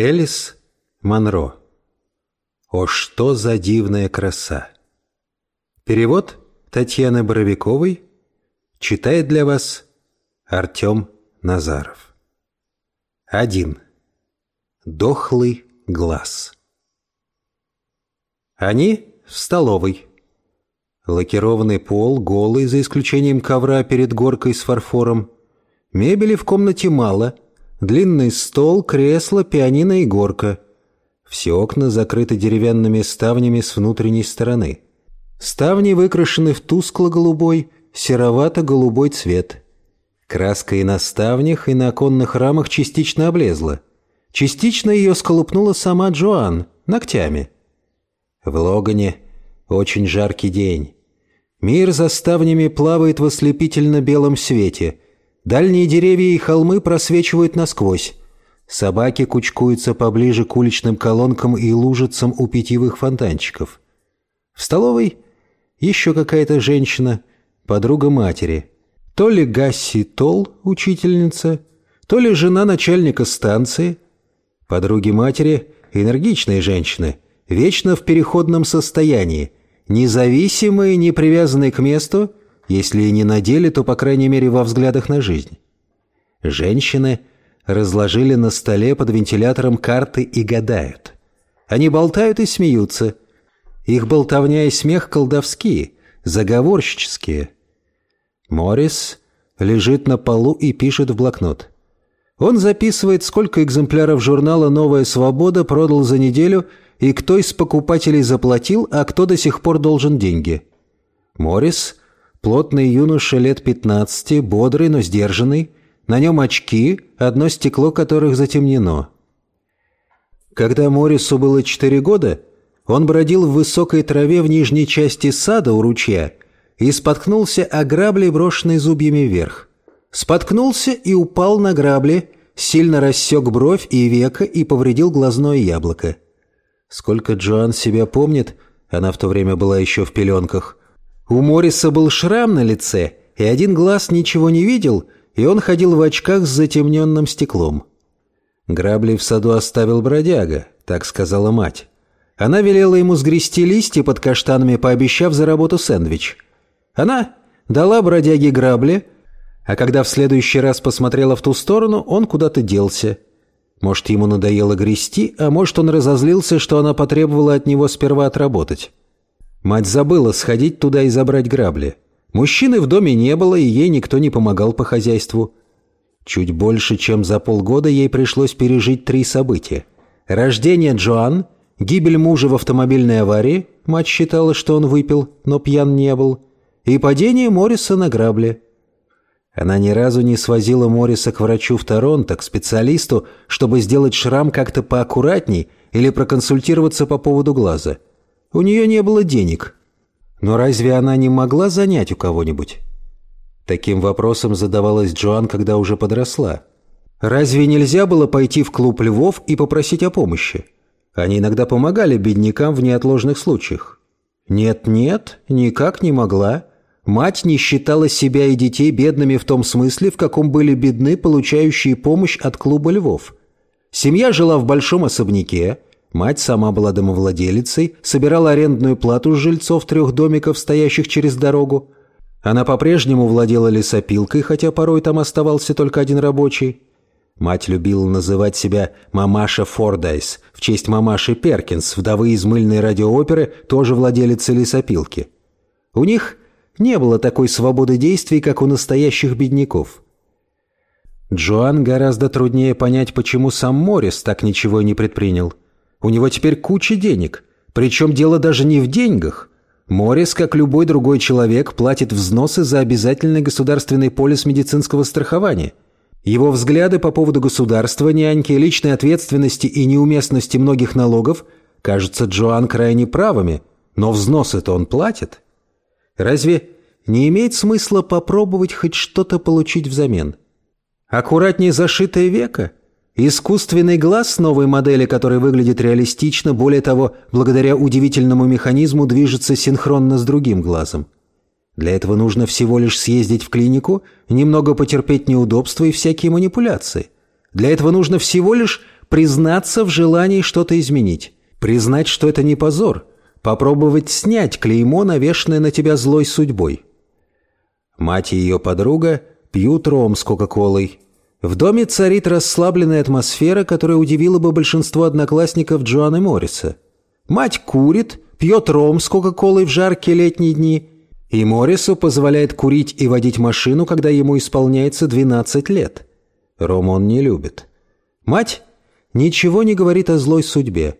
Элис Монро. О, что за дивная краса! Перевод Татьяны Боровиковой читает для вас Артем Назаров. Один. Дохлый глаз. Они в столовой. Лакированный пол, голый, за исключением ковра перед горкой с фарфором. Мебели в комнате мало — Длинный стол, кресло, пианино и горка. Все окна закрыты деревянными ставнями с внутренней стороны. Ставни выкрашены в тускло-голубой, серовато-голубой цвет. Краска и на ставнях, и на оконных рамах частично облезла. Частично ее сколупнула сама Джоан ногтями. В Логане очень жаркий день. Мир за ставнями плавает в ослепительно белом свете – Дальние деревья и холмы просвечивают насквозь. Собаки кучкуются поближе к уличным колонкам и лужицам у питьевых фонтанчиков. В столовой еще какая-то женщина, подруга матери. То ли Гасси Тол, учительница, то ли жена начальника станции. Подруги матери – энергичные женщины, вечно в переходном состоянии, независимые, не привязанные к месту – если и не на деле, то, по крайней мере, во взглядах на жизнь. Женщины разложили на столе под вентилятором карты и гадают. Они болтают и смеются. Их болтовня и смех колдовские, заговорщические. Моррис лежит на полу и пишет в блокнот. Он записывает, сколько экземпляров журнала «Новая свобода» продал за неделю и кто из покупателей заплатил, а кто до сих пор должен деньги. Моррис Плотный юноша лет 15, бодрый, но сдержанный. На нем очки, одно стекло которых затемнено. Когда Морису было 4 года, он бродил в высокой траве в нижней части сада у ручья и споткнулся о грабли, брошенной зубьями вверх. Споткнулся и упал на грабли, сильно рассек бровь и века и повредил глазное яблоко. Сколько Джоан себя помнит, она в то время была еще в пеленках, у Морриса был шрам на лице, и один глаз ничего не видел, и он ходил в очках с затемненным стеклом. Грабли в саду оставил бродяга, так сказала мать. Она велела ему сгрести листья под каштанами, пообещав за работу сэндвич. Она дала бродяге грабли, а когда в следующий раз посмотрела в ту сторону, он куда-то делся. Может, ему надоело грести, а может, он разозлился, что она потребовала от него сперва отработать. Мать забыла сходить туда и забрать грабли. Мужчины в доме не было, и ей никто не помогал по хозяйству. Чуть больше, чем за полгода ей пришлось пережить три события. Рождение Джоан, гибель мужа в автомобильной аварии, мать считала, что он выпил, но пьян не был, и падение Морриса на грабли. Она ни разу не свозила Морриса к врачу в Торонто, к специалисту, чтобы сделать шрам как-то поаккуратней или проконсультироваться по поводу глаза – у нее не было денег. Но разве она не могла занять у кого-нибудь? Таким вопросом задавалась Джоан, когда уже подросла. Разве нельзя было пойти в клуб львов и попросить о помощи? Они иногда помогали беднякам в неотложных случаях. Нет-нет, никак не могла. Мать не считала себя и детей бедными в том смысле, в каком были бедны получающие помощь от клуба львов. Семья жила в большом особняке, Мать сама была домовладелицей, собирала арендную плату с жильцов трех домиков, стоящих через дорогу. Она по-прежнему владела лесопилкой, хотя порой там оставался только один рабочий. Мать любила называть себя «мамаша Фордайс» в честь мамаши Перкинс, вдовы из мыльной радиооперы, тоже владелицы лесопилки. У них не было такой свободы действий, как у настоящих бедняков. Джоан гораздо труднее понять, почему сам Моррис так ничего не предпринял – у него теперь куча денег. Причем дело даже не в деньгах. Моррис, как любой другой человек, платит взносы за обязательный государственный полис медицинского страхования. Его взгляды по поводу государства, няньки, личной ответственности и неуместности многих налогов кажутся Джоан крайне правыми, но взносы-то он платит. Разве не имеет смысла попробовать хоть что-то получить взамен? Аккуратнее зашитое веко – Искусственный глаз новой модели, который выглядит реалистично, более того, благодаря удивительному механизму движется синхронно с другим глазом. Для этого нужно всего лишь съездить в клинику, немного потерпеть неудобства и всякие манипуляции. Для этого нужно всего лишь признаться в желании что-то изменить. Признать, что это не позор. Попробовать снять клеймо, навешанное на тебя злой судьбой. Мать и ее подруга пьют ром с Кока-Колой. В доме царит расслабленная атмосфера, которая удивила бы большинство одноклассников Джоанны Морриса. Мать курит, пьет ром с Кока-Колой в жаркие летние дни, и Моррису позволяет курить и водить машину, когда ему исполняется 12 лет. Ром он не любит. Мать ничего не говорит о злой судьбе.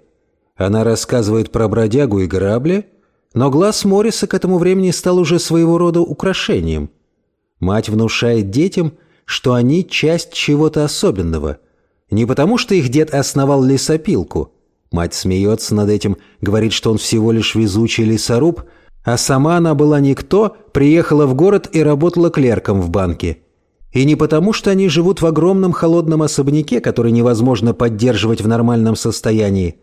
Она рассказывает про бродягу и грабли, но глаз Морриса к этому времени стал уже своего рода украшением. Мать внушает детям, что они часть чего-то особенного. Не потому, что их дед основал лесопилку. Мать смеется над этим, говорит, что он всего лишь везучий лесоруб, а сама она была никто, приехала в город и работала клерком в банке. И не потому, что они живут в огромном холодном особняке, который невозможно поддерживать в нормальном состоянии,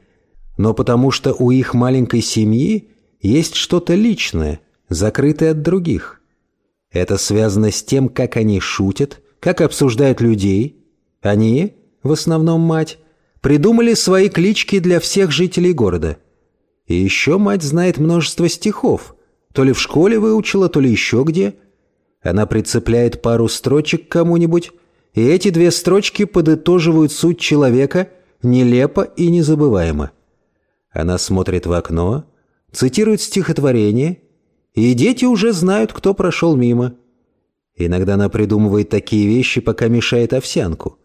но потому что у их маленькой семьи есть что-то личное, закрытое от других. Это связано с тем, как они шутят, как обсуждают людей. Они, в основном мать, придумали свои клички для всех жителей города. И еще мать знает множество стихов. То ли в школе выучила, то ли еще где. Она прицепляет пару строчек к кому-нибудь, и эти две строчки подытоживают суть человека нелепо и незабываемо. Она смотрит в окно, цитирует стихотворение, и дети уже знают, кто прошел мимо. Иногда она придумывает такие вещи, пока мешает овсянку.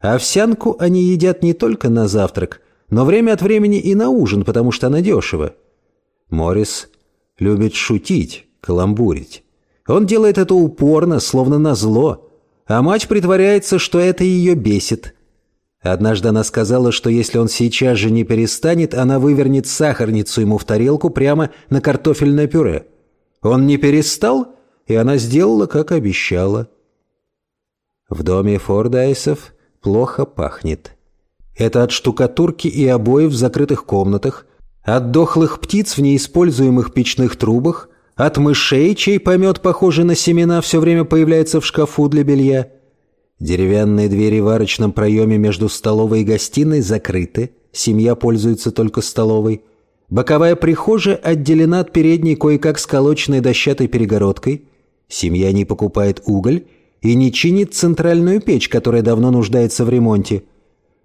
овсянку они едят не только на завтрак, но время от времени и на ужин, потому что она дешево. Моррис любит шутить, каламбурить. Он делает это упорно, словно на зло, а мать притворяется, что это ее бесит – Однажды она сказала, что если он сейчас же не перестанет, она вывернет сахарницу ему в тарелку прямо на картофельное пюре. Он не перестал, и она сделала, как обещала. В доме Фордайсов плохо пахнет. Это от штукатурки и обоев в закрытых комнатах, от дохлых птиц в неиспользуемых печных трубах, от мышей, чей помет, похожий на семена, все время появляется в шкафу для белья – Деревянные двери в арочном проеме между столовой и гостиной закрыты, семья пользуется только столовой. Боковая прихожая отделена от передней кое-как сколоченной дощатой перегородкой. Семья не покупает уголь и не чинит центральную печь, которая давно нуждается в ремонте.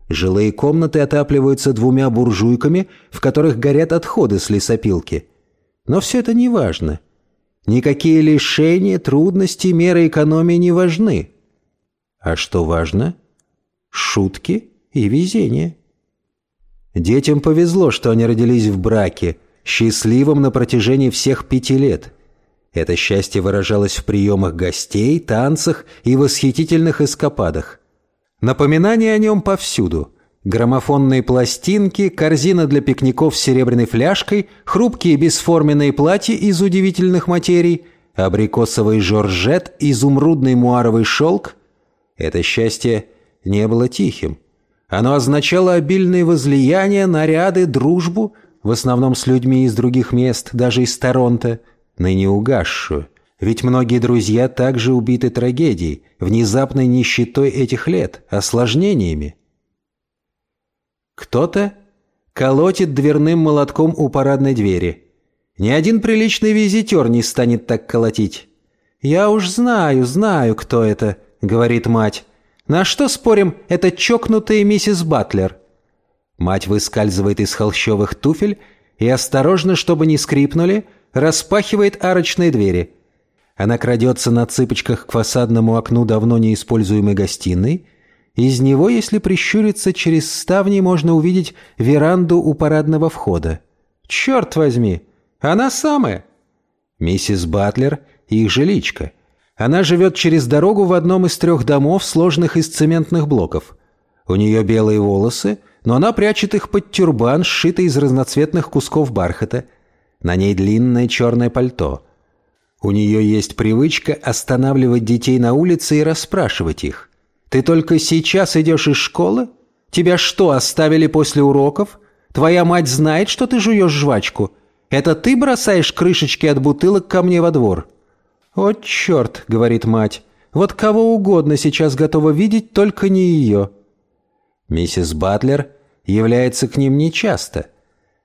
Жилые комнаты отапливаются двумя буржуйками, в которых горят отходы с лесопилки. Но все это не важно. Никакие лишения, трудности, меры экономии не важны. А что важно? Шутки и везение. Детям повезло, что они родились в браке, счастливом на протяжении всех пяти лет. Это счастье выражалось в приемах гостей, танцах и восхитительных эскападах. Напоминания о нем повсюду. Граммофонные пластинки, корзина для пикников с серебряной фляжкой, хрупкие бесформенные платья из удивительных материй, абрикосовый жоржет, изумрудный муаровый шелк – это счастье не было тихим. Оно означало обильные возлияния, наряды, дружбу, в основном с людьми из других мест, даже из Торонто, ныне угасшую. Ведь многие друзья также убиты трагедией, внезапной нищетой этих лет, осложнениями. Кто-то колотит дверным молотком у парадной двери. Ни один приличный визитер не станет так колотить. «Я уж знаю, знаю, кто это», говорит мать. «На что, спорим, это чокнутая миссис Батлер?» Мать выскальзывает из холщовых туфель и, осторожно, чтобы не скрипнули, распахивает арочные двери. Она крадется на цыпочках к фасадному окну давно неиспользуемой гостиной. Из него, если прищуриться, через ставни можно увидеть веранду у парадного входа. «Черт возьми! Она самая!» Миссис Батлер — их жиличка — она живет через дорогу в одном из трех домов, сложенных из цементных блоков. У нее белые волосы, но она прячет их под тюрбан, сшитый из разноцветных кусков бархата. На ней длинное черное пальто. У нее есть привычка останавливать детей на улице и расспрашивать их. «Ты только сейчас идешь из школы? Тебя что, оставили после уроков? Твоя мать знает, что ты жуешь жвачку? Это ты бросаешь крышечки от бутылок ко мне во двор?» «О, черт!» — говорит мать. «Вот кого угодно сейчас готова видеть, только не ее». Миссис Батлер является к ним нечасто.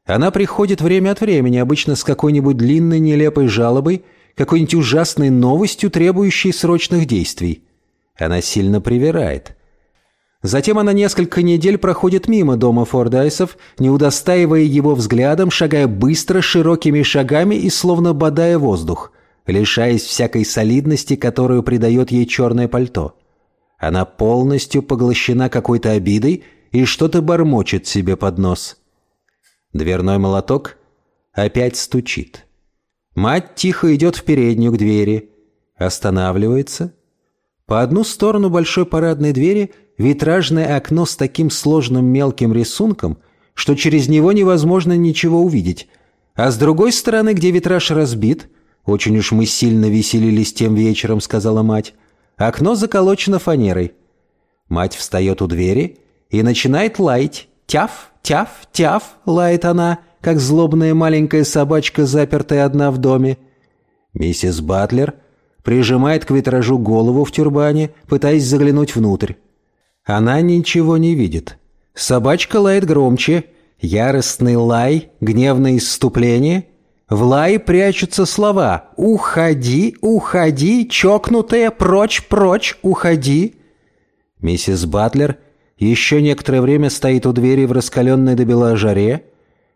Она приходит время от времени, обычно с какой-нибудь длинной нелепой жалобой, какой-нибудь ужасной новостью, требующей срочных действий. Она сильно привирает. Затем она несколько недель проходит мимо дома Фордайсов, не удостаивая его взглядом, шагая быстро, широкими шагами и словно бодая воздух, лишаясь всякой солидности, которую придает ей черное пальто. Она полностью поглощена какой-то обидой и что-то бормочет себе под нос. Дверной молоток опять стучит. Мать тихо идет в переднюю к двери, останавливается. По одну сторону большой парадной двери витражное окно с таким сложным мелким рисунком, что через него невозможно ничего увидеть, а с другой стороны, где витраж разбит, очень уж мы сильно веселились тем вечером, сказала мать, окно заколочено фанерой. Мать встает у двери и начинает лаять. «Тяф, тяф, тяф!» — лает она, как злобная маленькая собачка, запертая одна в доме. Миссис Батлер прижимает к витражу голову в тюрбане, пытаясь заглянуть внутрь. Она ничего не видит. Собачка лает громче. Яростный лай, гневное исступление. В лае прячутся слова «Уходи, уходи, чокнутая, прочь, прочь, уходи». Миссис Батлер еще некоторое время стоит у двери в раскаленной до бела жаре.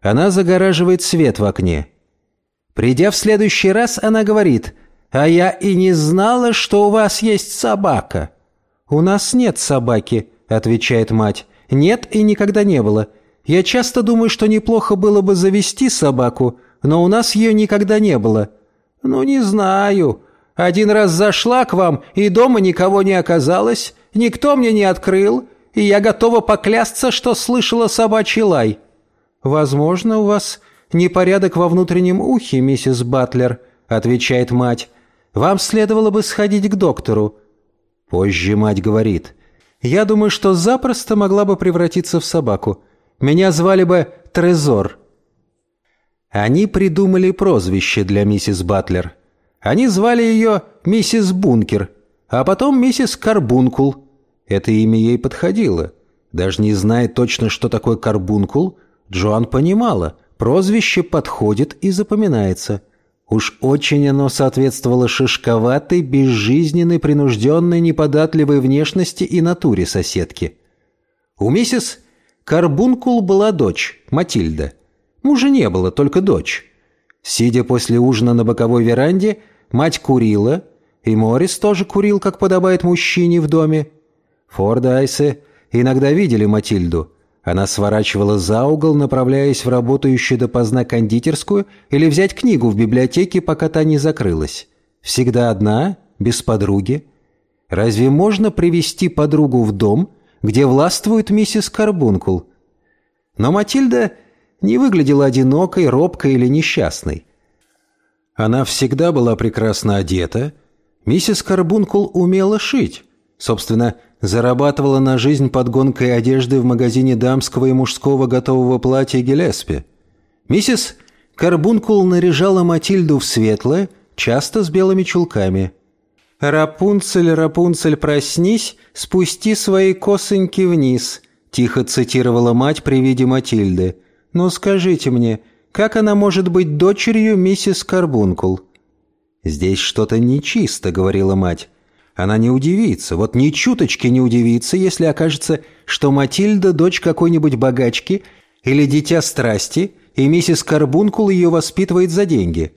Она загораживает свет в окне. Придя в следующий раз, она говорит «А я и не знала, что у вас есть собака». «У нас нет собаки», — отвечает мать. «Нет и никогда не было. Я часто думаю, что неплохо было бы завести собаку, но у нас ее никогда не было». «Ну, не знаю. Один раз зашла к вам, и дома никого не оказалось, никто мне не открыл, и я готова поклясться, что слышала собачий лай». «Возможно, у вас непорядок во внутреннем ухе, миссис Батлер», — отвечает мать. «Вам следовало бы сходить к доктору. Позже мать говорит, «Я думаю, что запросто могла бы превратиться в собаку. Меня звали бы Трезор». Они придумали прозвище для миссис Батлер. Они звали ее миссис Бункер, а потом миссис Карбункул. Это имя ей подходило. Даже не зная точно, что такое карбункул, Джоан понимала, прозвище подходит и запоминается – Уж очень оно соответствовало шишковатой, безжизненной, принужденной, неподатливой внешности и натуре соседки. У миссис Карбункул была дочь, Матильда. Мужа не было, только дочь. Сидя после ужина на боковой веранде, мать курила, и Морис тоже курил, как подобает мужчине в доме. Форда Айсе иногда видели Матильду, она сворачивала за угол, направляясь в работающую допоздна кондитерскую или взять книгу в библиотеке, пока та не закрылась. Всегда одна, без подруги. Разве можно привести подругу в дом, где властвует миссис Карбункул? Но Матильда не выглядела одинокой, робкой или несчастной. Она всегда была прекрасно одета. Миссис Карбункул умела шить. Собственно, зарабатывала на жизнь подгонкой одежды в магазине дамского и мужского готового платья Гелеспи. Миссис Карбункул наряжала Матильду в светлое, часто с белыми чулками. «Рапунцель, Рапунцель, проснись, спусти свои косоньки вниз», тихо цитировала мать при виде Матильды. «Ну скажите мне, как она может быть дочерью миссис Карбункул?» «Здесь что-то нечисто», — говорила мать. Она не удивится, вот ни чуточки не удивится, если окажется, что Матильда – дочь какой-нибудь богачки или дитя страсти, и миссис Карбункул ее воспитывает за деньги.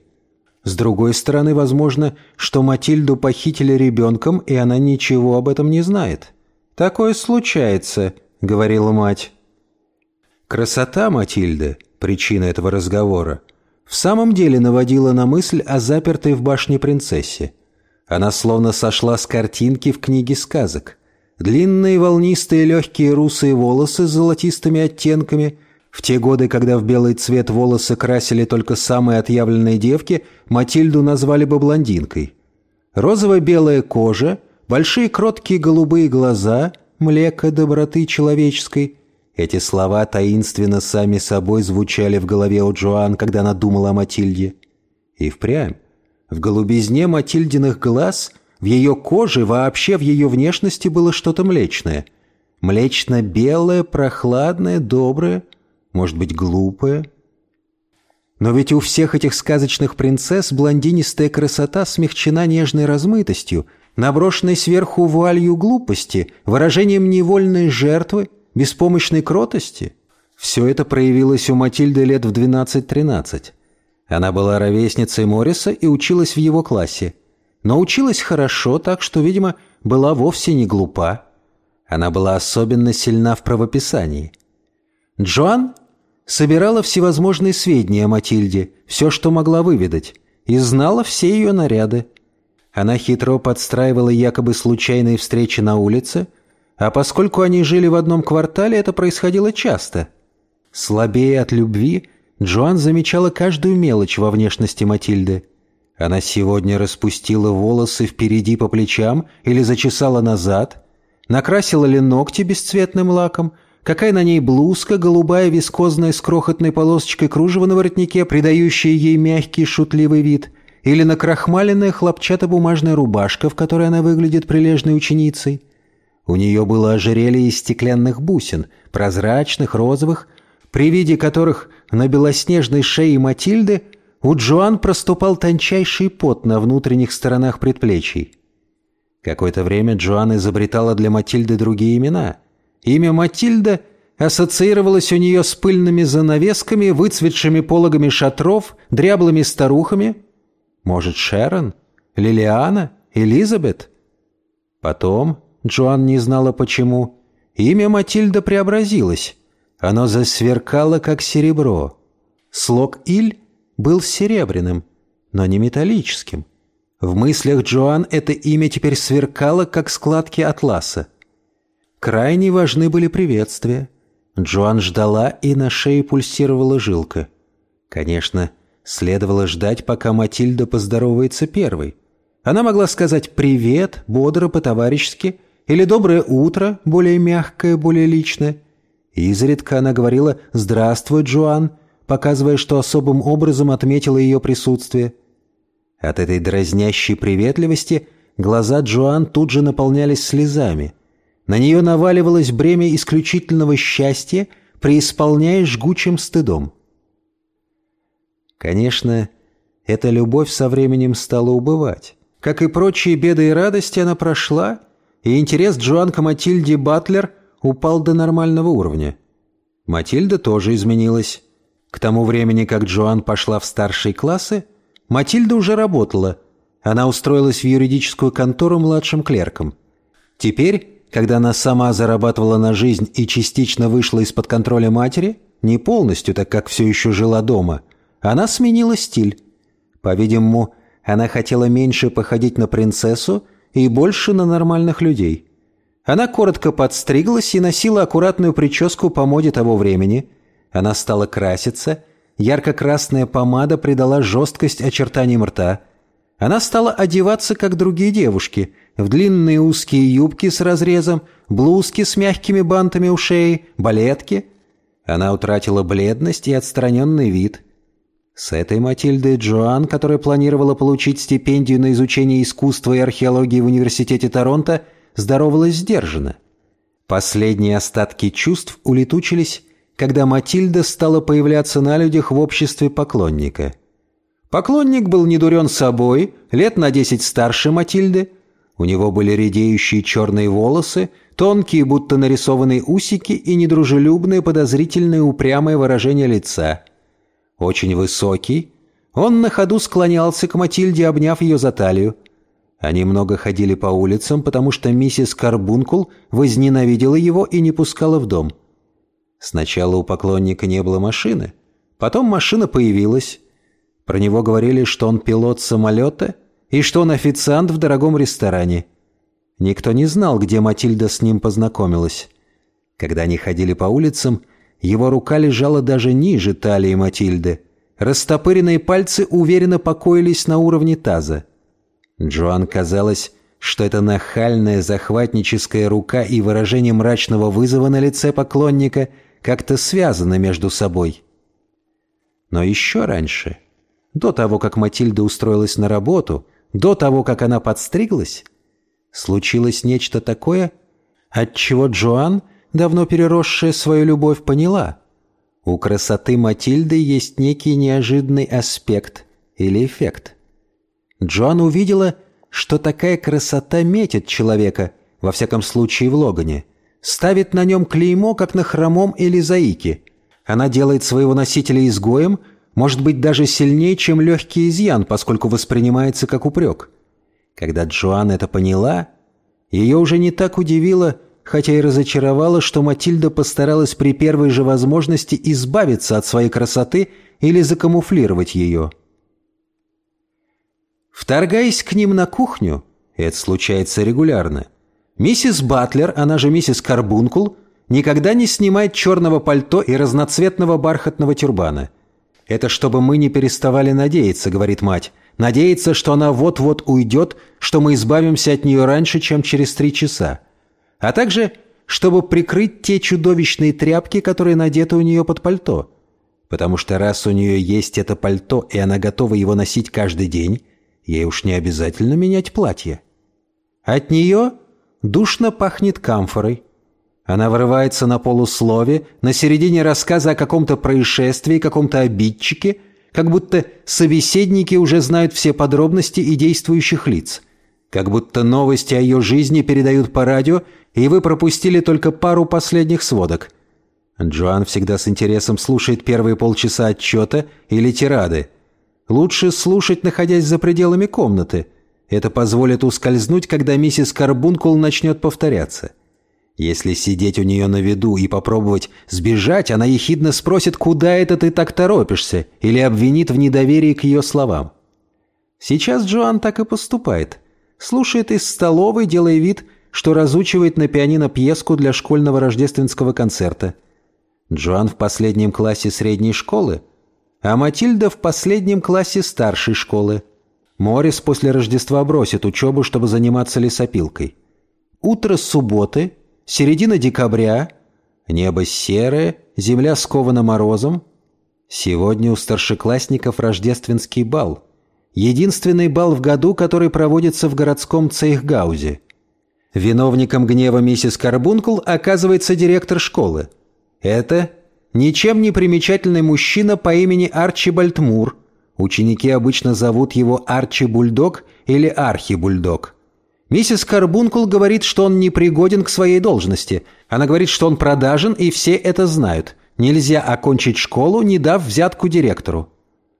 С другой стороны, возможно, что Матильду похитили ребенком, и она ничего об этом не знает. «Такое случается», — говорила мать. Красота Матильды, причина этого разговора, в самом деле наводила на мысль о запертой в башне принцессе. Она словно сошла с картинки в книге сказок. Длинные волнистые легкие русые волосы с золотистыми оттенками. В те годы, когда в белый цвет волосы красили только самые отъявленные девки, Матильду назвали бы блондинкой. Розово-белая кожа, большие кроткие голубые глаза, млеко доброты человеческой. Эти слова таинственно сами собой звучали в голове у Джоан, когда она думала о Матильде. И впрямь. В голубизне Матильдиных глаз, в ее коже, вообще в ее внешности было что-то млечное. Млечно-белое, прохладное, доброе, может быть, глупое. Но ведь у всех этих сказочных принцесс блондинистая красота смягчена нежной размытостью, наброшенной сверху вуалью глупости, выражением невольной жертвы, беспомощной кротости. Все это проявилось у Матильды лет в 12-13. Она была ровесницей Морриса и училась в его классе. Но училась хорошо, так что, видимо, была вовсе не глупа. Она была особенно сильна в правописании. Джоан собирала всевозможные сведения о Матильде, все, что могла выведать, и знала все ее наряды. Она хитро подстраивала якобы случайные встречи на улице, а поскольку они жили в одном квартале, это происходило часто. Слабее от любви, Джоан замечала каждую мелочь во внешности Матильды. Она сегодня распустила волосы впереди по плечам или зачесала назад, накрасила ли ногти бесцветным лаком, какая на ней блузка, голубая, вискозная, с крохотной полосочкой кружева на воротнике, придающая ей мягкий шутливый вид, или накрахмаленная хлопчатобумажная рубашка, в которой она выглядит прилежной ученицей. У нее было ожерелье из стеклянных бусин, прозрачных, розовых, при виде которых на белоснежной шее Матильды у Джоан проступал тончайший пот на внутренних сторонах предплечий. Какое-то время Джоан изобретала для Матильды другие имена. Имя Матильда ассоциировалось у нее с пыльными занавесками, выцветшими пологами шатров, дряблыми старухами. Может, Шерон? Лилиана? Элизабет? Потом, Джоан не знала почему, имя Матильда преобразилось. Оно засверкало, как серебро. Слог «иль» был серебряным, но не металлическим. В мыслях Джоан это имя теперь сверкало, как складки атласа. Крайне важны были приветствия. Джоан ждала, и на шее пульсировала жилка. Конечно, следовало ждать, пока Матильда поздоровается первой. Она могла сказать «привет», бодро, по-товарищески, или «доброе утро», более мягкое, более личное. Изредка она говорила «Здравствуй, Джоан», показывая, что особым образом отметила ее присутствие. От этой дразнящей приветливости глаза Джоан тут же наполнялись слезами. На нее наваливалось бремя исключительного счастья, преисполняя жгучим стыдом. Конечно, эта любовь со временем стала убывать. Как и прочие беды и радости, она прошла, и интерес Джоан к Матильде Батлер – упал до нормального уровня. Матильда тоже изменилась. К тому времени, как Джоан пошла в старшие классы, Матильда уже работала. Она устроилась в юридическую контору младшим клерком. Теперь, когда она сама зарабатывала на жизнь и частично вышла из-под контроля матери, не полностью, так как все еще жила дома, она сменила стиль. По-видимому, она хотела меньше походить на принцессу и больше на нормальных людей. Она коротко подстриглась и носила аккуратную прическу по моде того времени. Она стала краситься. Ярко-красная помада придала жесткость очертаниям рта. Она стала одеваться, как другие девушки, в длинные узкие юбки с разрезом, блузки с мягкими бантами у шеи, балетки. Она утратила бледность и отстраненный вид. С этой Матильдой Джоан, которая планировала получить стипендию на изучение искусства и археологии в Университете Торонто – здоровалась сдержанно. Последние остатки чувств улетучились, когда Матильда стала появляться на людях в обществе поклонника. Поклонник был недурен собой, лет на десять старше Матильды. У него были редеющие черные волосы, тонкие, будто нарисованные усики и недружелюбное, подозрительное, упрямое выражение лица. Очень высокий, он на ходу склонялся к Матильде, обняв ее за талию. Они много ходили по улицам, потому что миссис Карбункул возненавидела его и не пускала в дом. Сначала у поклонника не было машины, потом машина появилась. Про него говорили, что он пилот самолета и что он официант в дорогом ресторане. Никто не знал, где Матильда с ним познакомилась. Когда они ходили по улицам, его рука лежала даже ниже талии Матильды. Растопыренные пальцы уверенно покоились на уровне таза. Джоан казалось, что эта нахальная захватническая рука и выражение мрачного вызова на лице поклонника как-то связаны между собой. Но еще раньше, до того, как Матильда устроилась на работу, до того, как она подстриглась, случилось нечто такое, Отчего Джоан, давно переросшая свою любовь, поняла. У красоты Матильды есть некий неожиданный аспект или эффект. Джоан увидела, что такая красота метит человека, во всяком случае в Логане, ставит на нем клеймо, как на хромом или заике. Она делает своего носителя изгоем, может быть, даже сильнее, чем легкий изъян, поскольку воспринимается как упрек. Когда Джоан это поняла, ее уже не так удивило, хотя и разочаровало, что Матильда постаралась при первой же возможности избавиться от своей красоты или закамуфлировать ее. Вторгаясь к ним на кухню, это случается регулярно, миссис Батлер, она же миссис Карбункул, никогда не снимает черного пальто и разноцветного бархатного тюрбана. «Это чтобы мы не переставали надеяться», — говорит мать. «Надеяться, что она вот-вот уйдет, что мы избавимся от нее раньше, чем через три часа. А также, чтобы прикрыть те чудовищные тряпки, которые надеты у нее под пальто. Потому что раз у нее есть это пальто, и она готова его носить каждый день, Ей уж не обязательно менять платье. От нее душно пахнет камфорой. Она вырывается на полуслове, на середине рассказа о каком-то происшествии, каком-то обидчике, как будто собеседники уже знают все подробности и действующих лиц. Как будто новости о ее жизни передают по радио, и вы пропустили только пару последних сводок. Джоан всегда с интересом слушает первые полчаса отчета или тирады – Лучше слушать, находясь за пределами комнаты. Это позволит ускользнуть, когда миссис Карбункул начнет повторяться. Если сидеть у нее на виду и попробовать сбежать, она ехидно спросит, куда это ты так торопишься, или обвинит в недоверии к ее словам. Сейчас Джоан так и поступает. Слушает из столовой, делая вид, что разучивает на пианино пьеску для школьного рождественского концерта. Джоан в последнем классе средней школы – а Матильда в последнем классе старшей школы. Морис после Рождества бросит учебу, чтобы заниматься лесопилкой. Утро субботы, середина декабря, небо серое, земля скована морозом. Сегодня у старшеклассников рождественский бал. Единственный бал в году, который проводится в городском Цейхгаузе. Виновником гнева миссис Карбункл оказывается директор школы. Это Ничем не примечательный мужчина по имени Арчи Бальтмур. Ученики обычно зовут его Арчи Бульдог или Архи Бульдог. Миссис Карбункул говорит, что он непригоден к своей должности. Она говорит, что он продажен, и все это знают. Нельзя окончить школу, не дав взятку директору.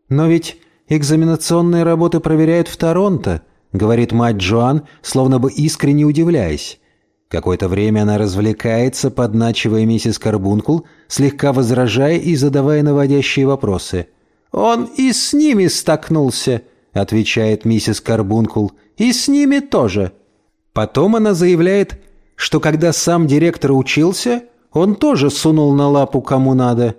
Но ведь экзаменационные работы проверяют в Торонто, говорит мать Джоан, словно бы искренне удивляясь. Какое-то время она развлекается, подначивая миссис Карбункул, слегка возражая и задавая наводящие вопросы. «Он и с ними столкнулся», — отвечает миссис Карбункул, — «и с ними тоже». Потом она заявляет, что когда сам директор учился, он тоже сунул на лапу кому надо.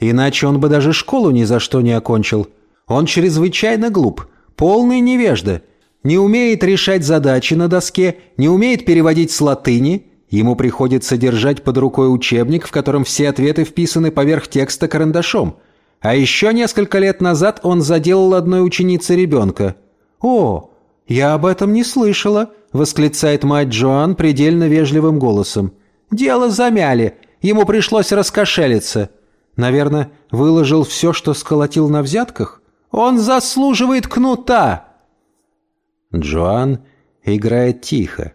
Иначе он бы даже школу ни за что не окончил. Он чрезвычайно глуп, полный невежда, не умеет решать задачи на доске, не умеет переводить с латыни, ему приходится держать под рукой учебник, в котором все ответы вписаны поверх текста карандашом. А еще несколько лет назад он заделал одной ученице ребенка. «О, я об этом не слышала», — восклицает мать Джоан предельно вежливым голосом. «Дело замяли, ему пришлось раскошелиться». Наверное, выложил все, что сколотил на взятках? «Он заслуживает кнута!» Джоан играет тихо.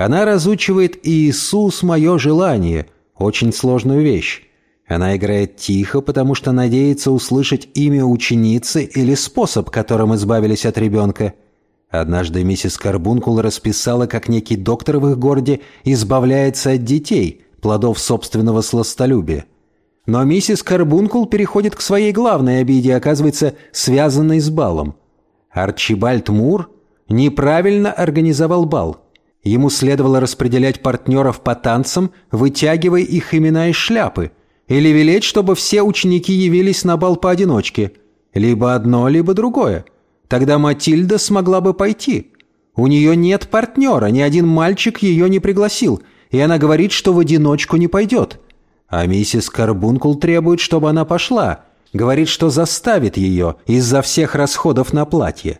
Она разучивает «Иисус, мое желание» – очень сложную вещь. Она играет тихо, потому что надеется услышать имя ученицы или способ, которым избавились от ребенка. Однажды миссис Карбункул расписала, как некий доктор в их городе избавляется от детей, плодов собственного сластолюбия. Но миссис Карбункул переходит к своей главной обиде, оказывается, связанной с балом. Арчибальд Мур – неправильно организовал бал. Ему следовало распределять партнеров по танцам, вытягивая их имена из шляпы, или велеть, чтобы все ученики явились на бал поодиночке. Либо одно, либо другое. Тогда Матильда смогла бы пойти. У нее нет партнера, ни один мальчик ее не пригласил, и она говорит, что в одиночку не пойдет. А миссис Карбункул требует, чтобы она пошла. Говорит, что заставит ее из-за всех расходов на платье.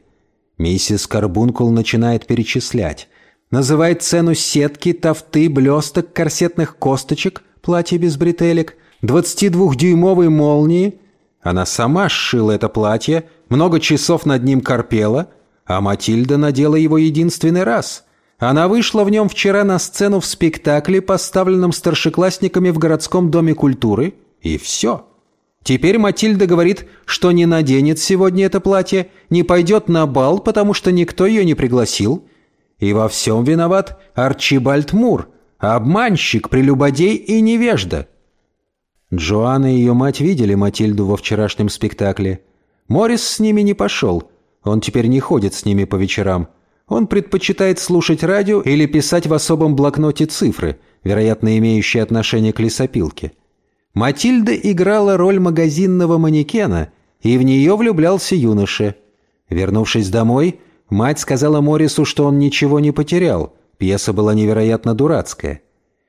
Миссис Карбункул начинает перечислять. Называет цену сетки, тофты, блесток, корсетных косточек, платье без бретелек, 22-дюймовой молнии. Она сама сшила это платье, много часов над ним корпела, а Матильда надела его единственный раз. Она вышла в нем вчера на сцену в спектакле, поставленном старшеклассниками в городском доме культуры, и все. Теперь Матильда говорит, что не наденет сегодня это платье, не пойдет на бал, потому что никто ее не пригласил. И во всем виноват Арчибальд Мур, обманщик, прелюбодей и невежда. Джоанна и ее мать видели Матильду во вчерашнем спектакле. Морис с ними не пошел. Он теперь не ходит с ними по вечерам. Он предпочитает слушать радио или писать в особом блокноте цифры, вероятно, имеющие отношение к лесопилке. Матильда играла роль магазинного манекена, и в нее влюблялся юноша. Вернувшись домой, мать сказала Морису, что он ничего не потерял, пьеса была невероятно дурацкая.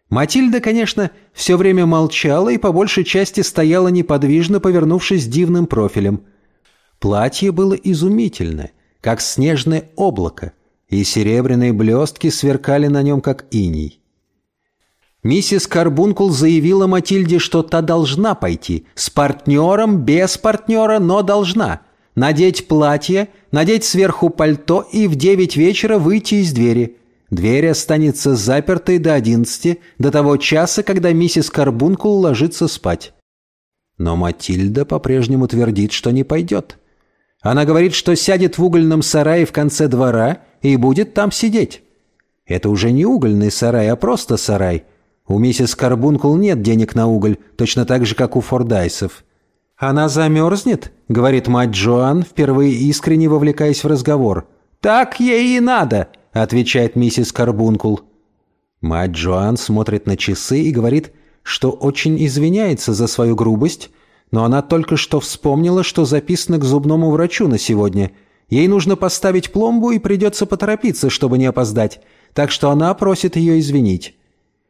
Матильда, конечно, все время молчала и по большей части стояла неподвижно, повернувшись дивным профилем. Платье было изумительно, как снежное облако, и серебряные блестки сверкали на нем, как иней. Миссис Карбункул заявила Матильде, что та должна пойти. С партнером, без партнера, но должна. Надеть платье, надеть сверху пальто и в девять вечера выйти из двери. Дверь останется запертой до одиннадцати, до того часа, когда миссис Карбункул ложится спать. Но Матильда по-прежнему твердит, что не пойдет. Она говорит, что сядет в угольном сарае в конце двора и будет там сидеть. Это уже не угольный сарай, а просто сарай – у миссис Карбункул нет денег на уголь, точно так же, как у Фордайсов. «Она замерзнет?» — говорит мать Джоан, впервые искренне вовлекаясь в разговор. «Так ей и надо!» — отвечает миссис Карбункул. Мать Джоан смотрит на часы и говорит, что очень извиняется за свою грубость, но она только что вспомнила, что записано к зубному врачу на сегодня. Ей нужно поставить пломбу и придется поторопиться, чтобы не опоздать, так что она просит ее извинить.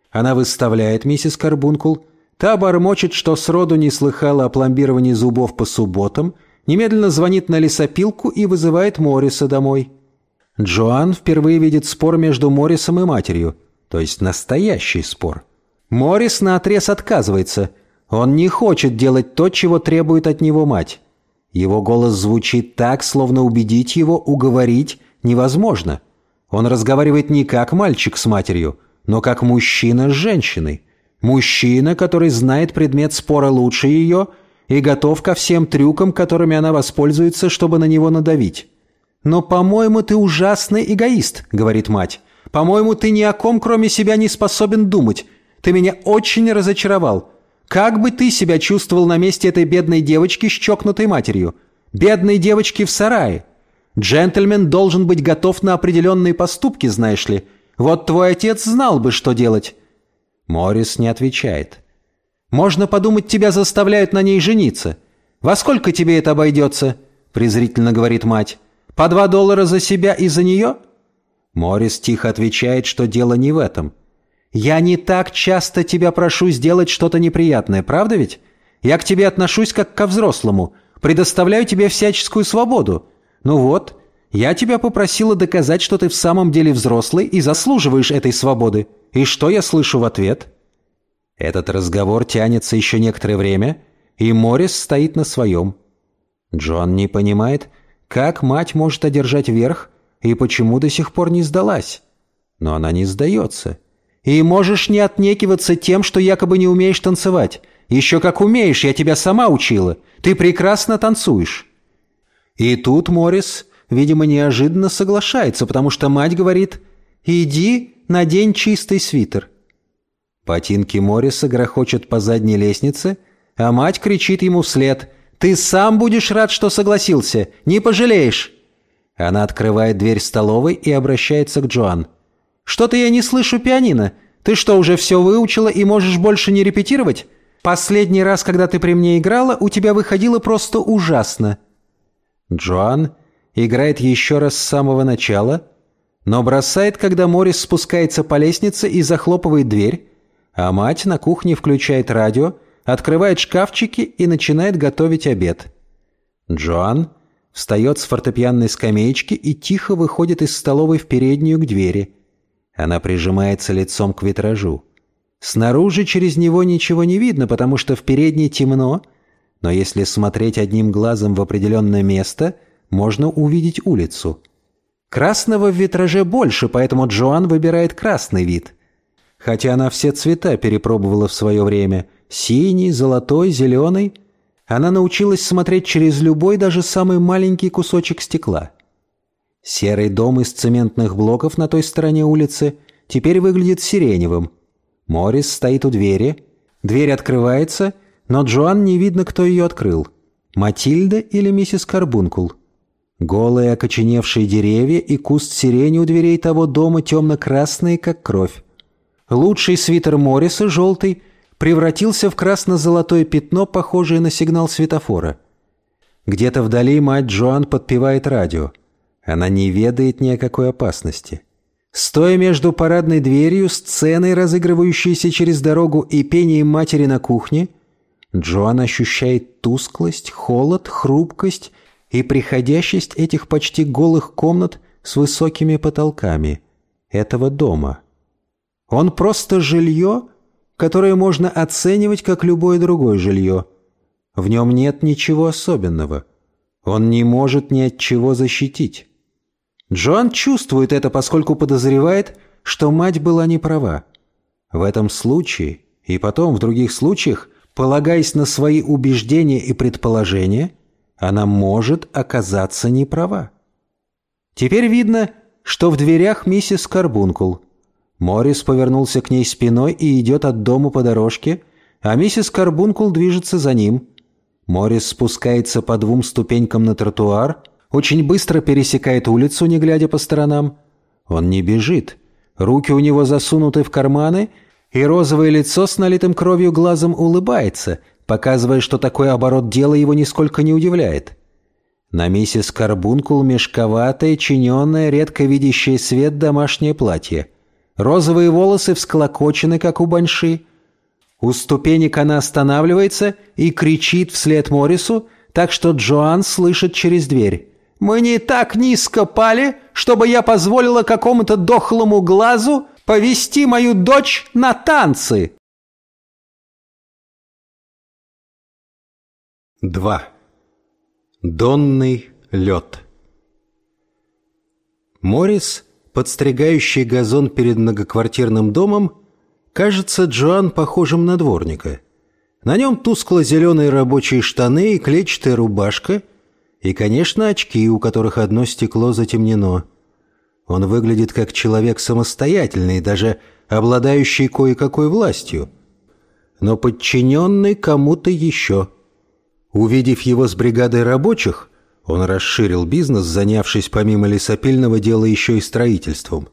Она выставляет миссис Карбункул. Та бормочет, что сроду не слыхала о пломбировании зубов по субботам, немедленно звонит на лесопилку и вызывает Морриса домой. Джоан впервые видит спор между Моррисом и матерью, то есть настоящий спор. Моррис наотрез отказывается. Он не хочет делать то, чего требует от него мать. Его голос звучит так, словно убедить его, уговорить невозможно. Он разговаривает не как мальчик с матерью – но как мужчина с женщиной. Мужчина, который знает предмет спора лучше ее и готов ко всем трюкам, которыми она воспользуется, чтобы на него надавить. «Но, по-моему, ты ужасный эгоист», — говорит мать. «По-моему, ты ни о ком, кроме себя, не способен думать. Ты меня очень разочаровал. Как бы ты себя чувствовал на месте этой бедной девочки с чокнутой матерью? Бедной девочки в сарае. Джентльмен должен быть готов на определенные поступки, знаешь ли, вот твой отец знал бы, что делать». Моррис не отвечает. «Можно подумать, тебя заставляют на ней жениться. Во сколько тебе это обойдется?» презрительно говорит мать. «По два доллара за себя и за нее?» Моррис тихо отвечает, что дело не в этом. «Я не так часто тебя прошу сделать что-то неприятное, правда ведь? Я к тебе отношусь как ко взрослому, предоставляю тебе всяческую свободу. Ну вот, я тебя попросила доказать, что ты в самом деле взрослый и заслуживаешь этой свободы. И что я слышу в ответ?» Этот разговор тянется еще некоторое время, и Моррис стоит на своем. Джон не понимает, как мать может одержать верх и почему до сих пор не сдалась. Но она не сдается. «И можешь не отнекиваться тем, что якобы не умеешь танцевать. Еще как умеешь, я тебя сама учила. Ты прекрасно танцуешь». И тут Моррис видимо, неожиданно соглашается, потому что мать говорит «Иди, надень чистый свитер». Ботинки Морриса грохочут по задней лестнице, а мать кричит ему вслед «Ты сам будешь рад, что согласился! Не пожалеешь!» Она открывает дверь столовой и обращается к Джоан. «Что-то я не слышу пианино. Ты что, уже все выучила и можешь больше не репетировать? Последний раз, когда ты при мне играла, у тебя выходило просто ужасно». Джоан играет еще раз с самого начала, но бросает, когда Морис спускается по лестнице и захлопывает дверь, а мать на кухне включает радио, открывает шкафчики и начинает готовить обед. Джоан встает с фортепианной скамеечки и тихо выходит из столовой в переднюю к двери. Она прижимается лицом к витражу. Снаружи через него ничего не видно, потому что в передней темно, но если смотреть одним глазом в определенное место, можно увидеть улицу. Красного в витраже больше, поэтому Джоан выбирает красный вид. Хотя она все цвета перепробовала в свое время – синий, золотой, зеленый – она научилась смотреть через любой, даже самый маленький кусочек стекла. Серый дом из цементных блоков на той стороне улицы теперь выглядит сиреневым. Морис стоит у двери. Дверь открывается, но Джоан не видно, кто ее открыл. Матильда или миссис Карбункул. Голые окоченевшие деревья и куст сирени у дверей того дома темно-красные, как кровь. Лучший свитер Морриса, желтый, превратился в красно-золотое пятно, похожее на сигнал светофора. Где-то вдали мать Джоан подпевает радио. Она не ведает ни о какой опасности. Стоя между парадной дверью, сценой, разыгрывающейся через дорогу, и пением матери на кухне, Джоан ощущает тусклость, холод, хрупкость и приходящесть этих почти голых комнат с высокими потолками этого дома. Он просто жилье, которое можно оценивать как любое другое жилье. В нем нет ничего особенного. Он не может ни от чего защитить. Джоан чувствует это, поскольку подозревает, что мать была не права. В этом случае и потом в других случаях, полагаясь на свои убеждения и предположения, она может оказаться не права. Теперь видно, что в дверях миссис Карбункул – Моррис повернулся к ней спиной и идет от дома по дорожке, а миссис Карбункул движется за ним. Моррис спускается по двум ступенькам на тротуар, очень быстро пересекает улицу, не глядя по сторонам. Он не бежит. Руки у него засунуты в карманы, и розовое лицо с налитым кровью глазом улыбается, показывая, что такой оборот дела его нисколько не удивляет. На миссис Карбункул мешковатое, чиненное, редко видящее свет домашнее платье – Розовые волосы всклокочены, как у баньши. У ступенек она останавливается и кричит вслед Морису, так что Джоан слышит через дверь. «Мы не так низко пали, чтобы я позволила какому-то дохлому глазу повести мою дочь на танцы!» 2. Донный лед Морис подстригающий газон перед многоквартирным домом, кажется Джоан похожим на дворника. На нем тускло-зеленые рабочие штаны и клетчатая рубашка, и, конечно, очки, у которых одно стекло затемнено. Он выглядит как человек самостоятельный, даже обладающий кое-какой властью, но подчиненный кому-то еще. Увидев его с бригадой рабочих, он расширил бизнес, занявшись помимо лесопильного дела еще и строительством.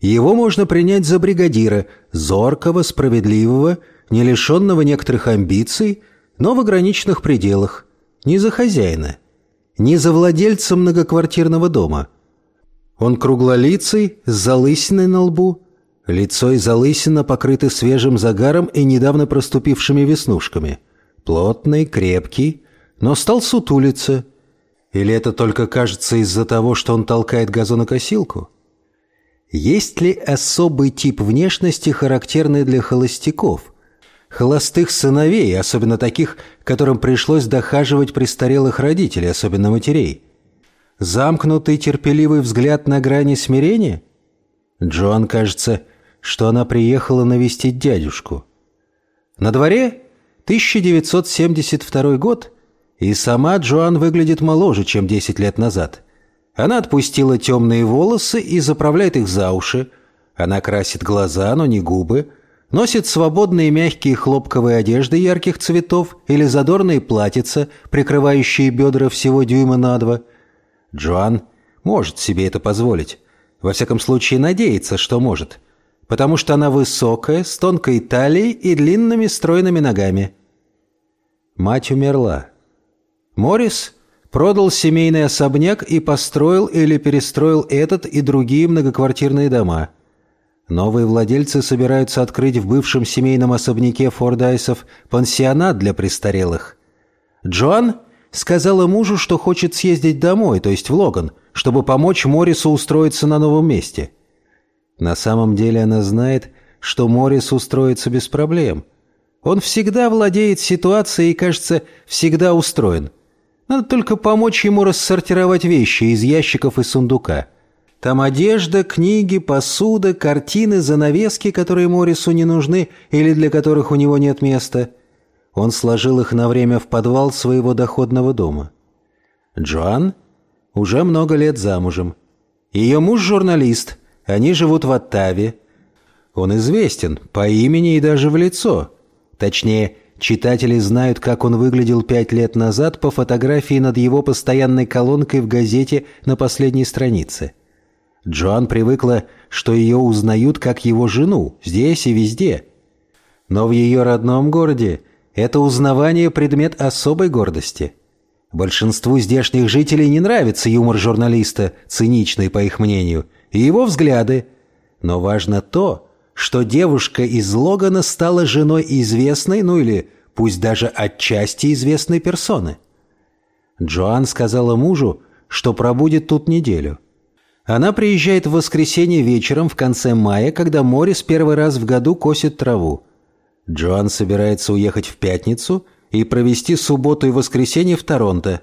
Его можно принять за бригадира, зоркого, справедливого, не лишенного некоторых амбиций, но в ограниченных пределах. Не за хозяина, не за владельца многоквартирного дома. Он круглолицый, с залысиной на лбу. Лицо и залысина покрыты свежим загаром и недавно проступившими веснушками. Плотный, крепкий, но стал сутулиться – или это только кажется из-за того, что он толкает газонокосилку? Есть ли особый тип внешности, характерный для холостяков? Холостых сыновей, особенно таких, которым пришлось дохаживать престарелых родителей, особенно матерей? Замкнутый терпеливый взгляд на грани смирения? Джоан кажется, что она приехала навестить дядюшку. На дворе 1972 год – и сама Джоан выглядит моложе, чем 10 лет назад. Она отпустила темные волосы и заправляет их за уши. Она красит глаза, но не губы. Носит свободные мягкие хлопковые одежды ярких цветов или задорные платьица, прикрывающие бедра всего дюйма на два. Джоан может себе это позволить. Во всяком случае, надеется, что может. Потому что она высокая, с тонкой талией и длинными стройными ногами. Мать умерла. Моррис продал семейный особняк и построил или перестроил этот и другие многоквартирные дома. Новые владельцы собираются открыть в бывшем семейном особняке Фордайсов пансионат для престарелых. Джоан сказала мужу, что хочет съездить домой, то есть в Логан, чтобы помочь Моррису устроиться на новом месте. На самом деле она знает, что Моррис устроится без проблем. Он всегда владеет ситуацией и, кажется, всегда устроен. Надо только помочь ему рассортировать вещи из ящиков и сундука. Там одежда, книги, посуда, картины, занавески, которые Моррису не нужны или для которых у него нет места. Он сложил их на время в подвал своего доходного дома. Джоан уже много лет замужем. Ее муж журналист, они живут в Оттаве. Он известен по имени и даже в лицо. Точнее, читатели знают, как он выглядел пять лет назад по фотографии над его постоянной колонкой в газете на последней странице. Джоан привыкла, что ее узнают как его жену, здесь и везде. Но в ее родном городе это узнавание – предмет особой гордости. Большинству здешних жителей не нравится юмор журналиста, циничный, по их мнению, и его взгляды. Но важно то, что девушка из Логана стала женой известной, ну или пусть даже отчасти известной персоны. Джоан сказала мужу, что пробудет тут неделю. Она приезжает в воскресенье вечером в конце мая, когда Морис первый раз в году косит траву. Джоан собирается уехать в пятницу – и провести субботу и воскресенье в Торонто.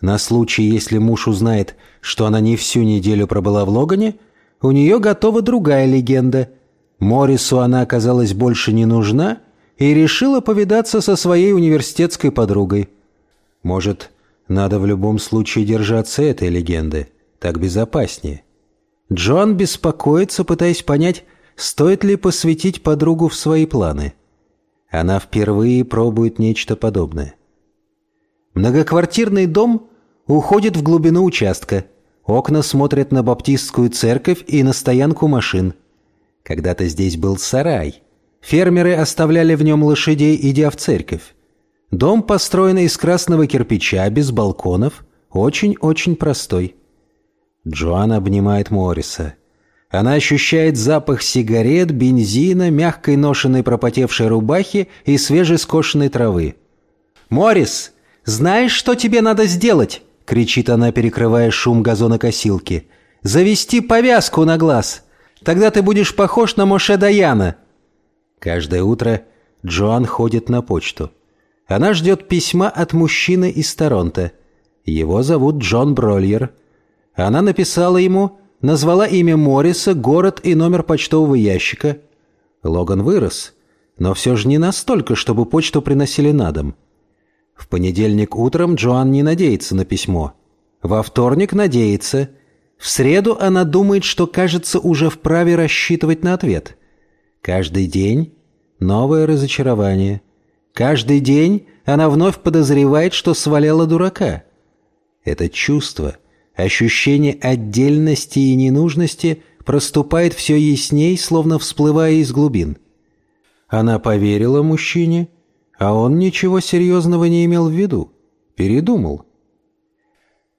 На случай, если муж узнает, что она не всю неделю пробыла в Логане, у нее готова другая легенда. Моррису она оказалась больше не нужна и решила повидаться со своей университетской подругой. Может, надо в любом случае держаться этой легенды, так безопаснее. Джоан беспокоится, пытаясь понять, стоит ли посвятить подругу в свои планы. Она впервые пробует нечто подобное. Многоквартирный дом уходит в глубину участка. Окна смотрят на баптистскую церковь и на стоянку машин. Когда-то здесь был сарай. Фермеры оставляли в нем лошадей, идя в церковь. Дом построен из красного кирпича, без балконов, очень-очень простой. Джоан обнимает Морриса. Она ощущает запах сигарет, бензина, мягкой ношенной пропотевшей рубахи и свежескошенной травы. «Моррис, знаешь, что тебе надо сделать?» — кричит она, перекрывая шум газонокосилки. «Завести повязку на глаз. Тогда ты будешь похож на Моше Даяна». Каждое утро Джоан ходит на почту. Она ждет письма от мужчины из Торонто. Его зовут Джон Брольер. Она написала ему назвала имя Морриса, город и номер почтового ящика. Логан вырос, но все же не настолько, чтобы почту приносили на дом. В понедельник утром Джоан не надеется на письмо. Во вторник надеется. В среду она думает, что, кажется, уже вправе рассчитывать на ответ. Каждый день новое разочарование. Каждый день она вновь подозревает, что сваляла дурака. Это чувство – Ощущение отдельности и ненужности проступает все ясней, словно всплывая из глубин. Она поверила мужчине, а он ничего серьезного не имел в виду. Передумал.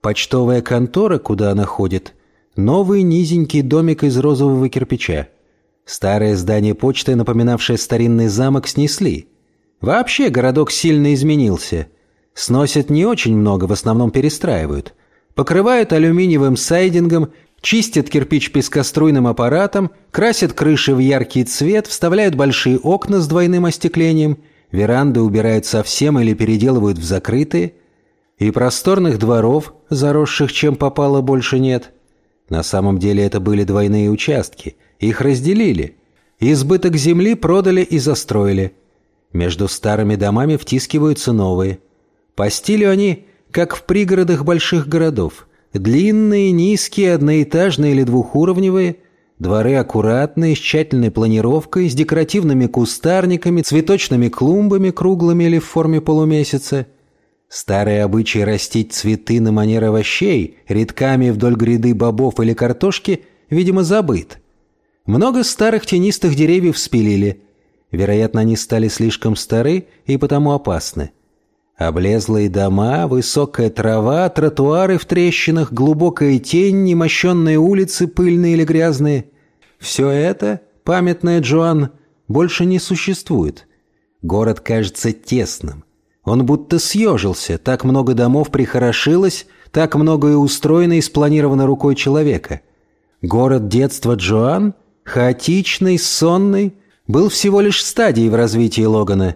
Почтовая контора, куда она ходит, новый низенький домик из розового кирпича. Старое здание почты, напоминавшее старинный замок, снесли. Вообще городок сильно изменился. Сносят не очень много, в основном перестраивают – покрывают алюминиевым сайдингом, чистят кирпич пескоструйным аппаратом, красят крыши в яркий цвет, вставляют большие окна с двойным остеклением, веранды убирают совсем или переделывают в закрытые, и просторных дворов, заросших чем попало, больше нет. На самом деле это были двойные участки, их разделили. Избыток земли продали и застроили. Между старыми домами втискиваются новые. По стилю они как в пригородах больших городов. Длинные, низкие, одноэтажные или двухуровневые, дворы аккуратные, с тщательной планировкой, с декоративными кустарниками, цветочными клумбами, круглыми или в форме полумесяца. Старые обычаи растить цветы на манер овощей, редками вдоль гряды бобов или картошки, видимо, забыт. Много старых тенистых деревьев спилили. Вероятно, они стали слишком стары и потому опасны. Облезлые дома, высокая трава, тротуары в трещинах, глубокая тень, немощенные улицы, пыльные или грязные. Все это, памятная Джоан, больше не существует. Город кажется тесным. Он будто съежился, так много домов прихорошилось, так многое устроено и спланировано рукой человека. Город детства Джоан хаотичный, сонный, был всего лишь стадией в развитии Логана.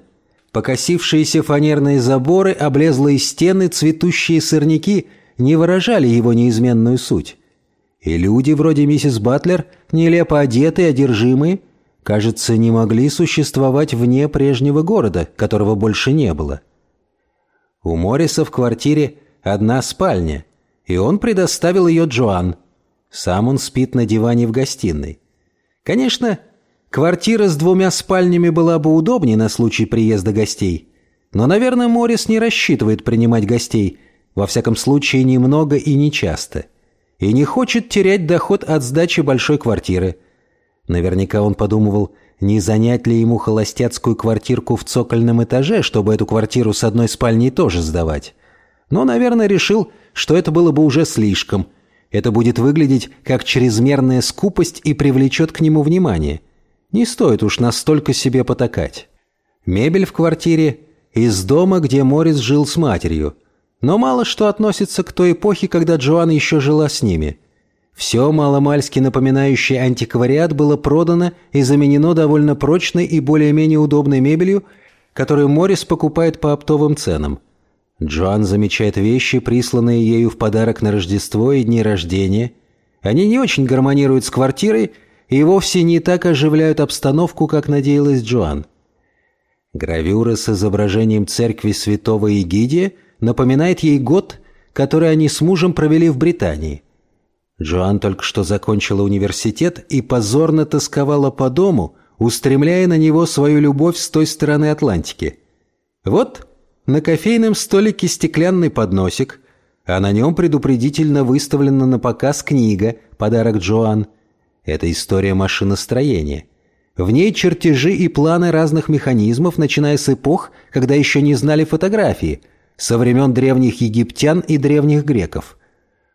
Покосившиеся фанерные заборы, облезлые стены, цветущие сорняки не выражали его неизменную суть. И люди вроде миссис Батлер, нелепо одетые, одержимые, кажется, не могли существовать вне прежнего города, которого больше не было. У Морриса в квартире одна спальня, и он предоставил ее Джоан. Сам он спит на диване в гостиной. Конечно, квартира с двумя спальнями была бы удобнее на случай приезда гостей. Но, наверное, Моррис не рассчитывает принимать гостей, во всяком случае, немного и нечасто. И не хочет терять доход от сдачи большой квартиры. Наверняка он подумывал, не занять ли ему холостяцкую квартирку в цокольном этаже, чтобы эту квартиру с одной спальней тоже сдавать. Но, наверное, решил, что это было бы уже слишком – это будет выглядеть как чрезмерная скупость и привлечет к нему внимание. Не стоит уж настолько себе потакать. Мебель в квартире из дома, где Морис жил с матерью. Но мало что относится к той эпохе, когда Джоан еще жила с ними. Все маломальски напоминающее антиквариат было продано и заменено довольно прочной и более-менее удобной мебелью, которую Морис покупает по оптовым ценам – Джоан замечает вещи, присланные ею в подарок на Рождество и дни рождения. Они не очень гармонируют с квартирой и вовсе не так оживляют обстановку, как надеялась Джоан. Гравюра с изображением церкви святого Егидия напоминает ей год, который они с мужем провели в Британии. Джоан только что закончила университет и позорно тосковала по дому, устремляя на него свою любовь с той стороны Атлантики. Вот на кофейном столике стеклянный подносик, а на нем предупредительно выставлена на показ книга «Подарок Джоан». Это история машиностроения. В ней чертежи и планы разных механизмов, начиная с эпох, когда еще не знали фотографии, со времен древних египтян и древних греков.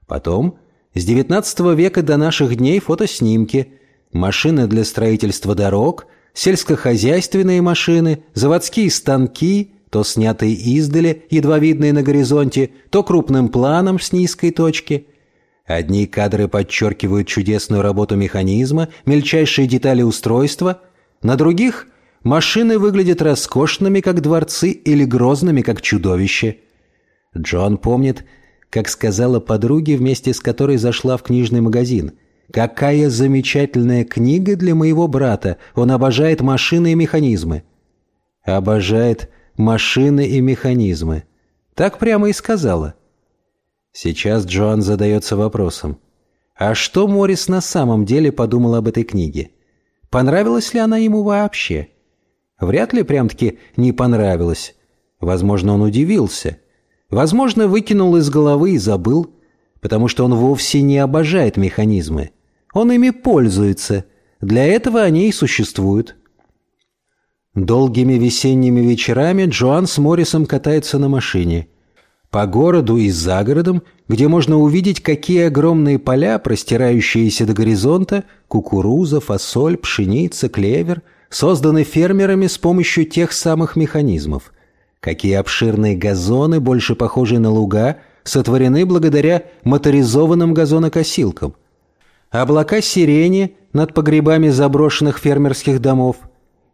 Потом, с XIX века до наших дней фотоснимки, машины для строительства дорог, сельскохозяйственные машины, заводские станки – то снятые издали, едва видные на горизонте, то крупным планом с низкой точки. Одни кадры подчеркивают чудесную работу механизма, мельчайшие детали устройства, на других машины выглядят роскошными, как дворцы, или грозными, как чудовище. Джон помнит, как сказала подруге, вместе с которой зашла в книжный магазин. «Какая замечательная книга для моего брата! Он обожает машины и механизмы». «Обожает машины и механизмы. Так прямо и сказала. Сейчас Джоан задается вопросом. А что Моррис на самом деле подумал об этой книге? Понравилась ли она ему вообще? Вряд ли прям-таки не понравилась. Возможно, он удивился. Возможно, выкинул из головы и забыл, потому что он вовсе не обожает механизмы. Он ими пользуется. Для этого они и существуют. Долгими весенними вечерами Джоан с Моррисом катается на машине. По городу и за городом, где можно увидеть, какие огромные поля, простирающиеся до горизонта, кукуруза, фасоль, пшеница, клевер, созданы фермерами с помощью тех самых механизмов. Какие обширные газоны, больше похожие на луга, сотворены благодаря моторизованным газонокосилкам. Облака сирени над погребами заброшенных фермерских домов –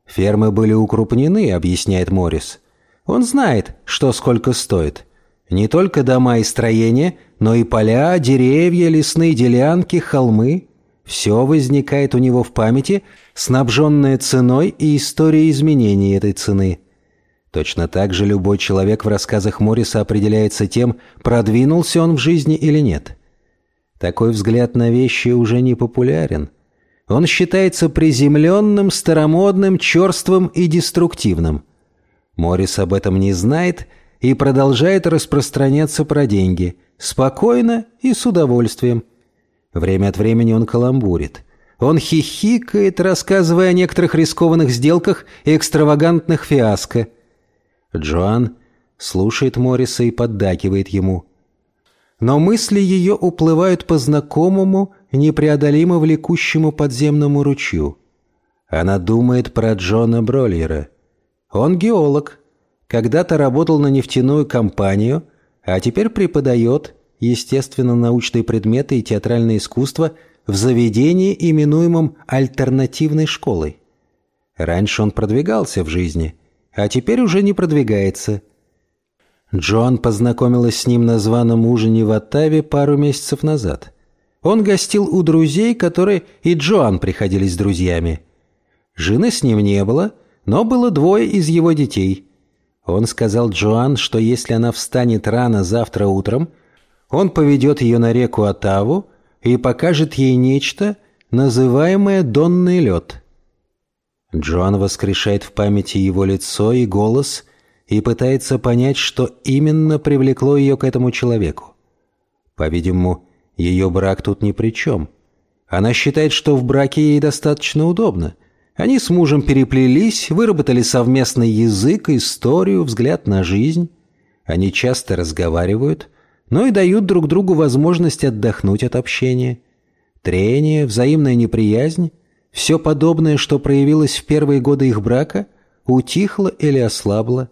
Фермы были укрупнены, объясняет Моррис. Он знает, что сколько стоит. Не только дома и строения, но и поля, деревья, лесные делянки, холмы. Все возникает у него в памяти, снабженное ценой и историей изменений этой цены. Точно так же любой человек в рассказах Морриса определяется тем, продвинулся он в жизни или нет. Такой взгляд на вещи уже не популярен – он считается приземленным, старомодным, черствым и деструктивным. Морис об этом не знает и продолжает распространяться про деньги. Спокойно и с удовольствием. Время от времени он каламбурит. Он хихикает, рассказывая о некоторых рискованных сделках и экстравагантных фиаско. Джоан слушает Морриса и поддакивает ему. Но мысли ее уплывают по знакомому, непреодолимо влекущему подземному ручью. Она думает про Джона Броллера. Он геолог, когда-то работал на нефтяную компанию, а теперь преподает естественно-научные предметы и театральное искусство в заведении, именуемом альтернативной школой. Раньше он продвигался в жизни, а теперь уже не продвигается. Джоан познакомилась с ним на званом ужине в Оттаве пару месяцев назад. Он гостил у друзей, которые и Джоан приходились друзьями. Жены с ним не было, но было двое из его детей. Он сказал Джоан, что если она встанет рано завтра утром, он поведет ее на реку Оттаву и покажет ей нечто, называемое «донный лед». Джоан воскрешает в памяти его лицо и голос и пытается понять, что именно привлекло ее к этому человеку. По-видимому, ее брак тут ни при чем. Она считает, что в браке ей достаточно удобно. Они с мужем переплелись, выработали совместный язык, историю, взгляд на жизнь. Они часто разговаривают, но и дают друг другу возможность отдохнуть от общения. Трение, взаимная неприязнь все подобное, что проявилось в первые годы их брака, утихло или ослабло.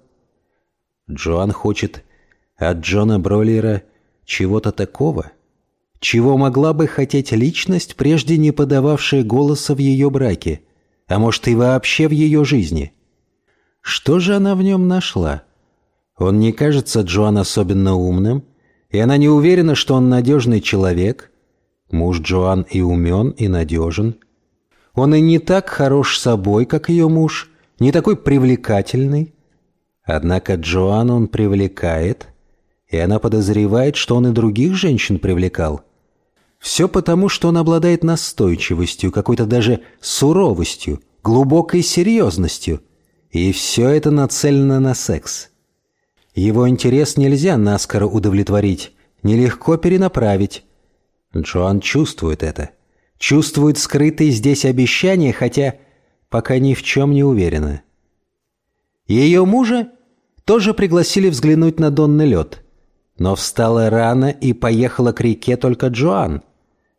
Джоан хочет от Джона Броллера чего-то такого, чего могла бы хотеть личность, прежде не подававшая голоса в ее браке, а может и вообще в ее жизни. Что же она в нем нашла? Он не кажется Джоан особенно умным, и она не уверена, что он надежный человек. Муж Джоан и умен, и надежен – он и не так хорош собой, как ее муж, не такой привлекательный. Однако Джоан он привлекает, и она подозревает, что он и других женщин привлекал. Все потому, что он обладает настойчивостью, какой-то даже суровостью, глубокой серьезностью. И все это нацелено на секс. Его интерес нельзя наскоро удовлетворить, нелегко перенаправить. Джоан чувствует это чувствует скрытые здесь обещания, хотя пока ни в чем не уверена. Ее мужа тоже пригласили взглянуть на донный лед, но встала рано и поехала к реке только Джоан.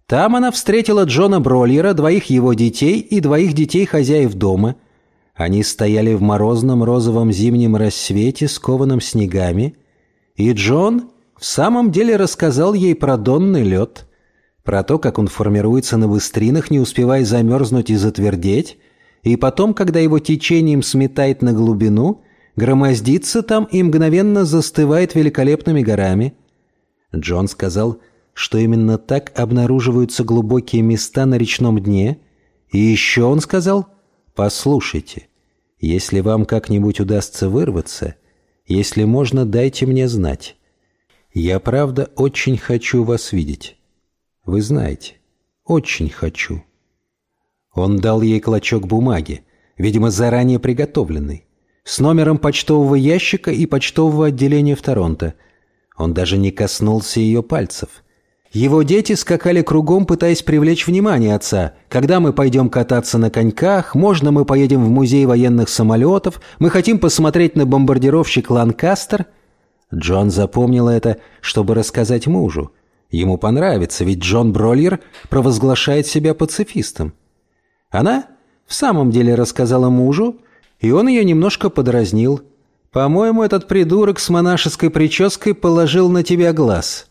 Там она встретила Джона Брольера, двоих его детей и двоих детей хозяев дома. Они стояли в морозном розовом зимнем рассвете, скованном снегами, и Джон в самом деле рассказал ей про донный лед – про то, как он формируется на быстринах, не успевая замерзнуть и затвердеть, и потом, когда его течением сметает на глубину, громоздится там и мгновенно застывает великолепными горами. Джон сказал, что именно так обнаруживаются глубокие места на речном дне, и еще он сказал, «Послушайте, если вам как-нибудь удастся вырваться, если можно, дайте мне знать. Я, правда, очень хочу вас видеть». Вы знаете, очень хочу». Он дал ей клочок бумаги, видимо, заранее приготовленный, с номером почтового ящика и почтового отделения в Торонто. Он даже не коснулся ее пальцев. Его дети скакали кругом, пытаясь привлечь внимание отца. «Когда мы пойдем кататься на коньках? Можно мы поедем в музей военных самолетов? Мы хотим посмотреть на бомбардировщик «Ланкастер»?» Джон запомнил это, чтобы рассказать мужу. Ему понравится, ведь Джон Брольер провозглашает себя пацифистом. Она в самом деле рассказала мужу, и он ее немножко подразнил. «По-моему, этот придурок с монашеской прической положил на тебя глаз».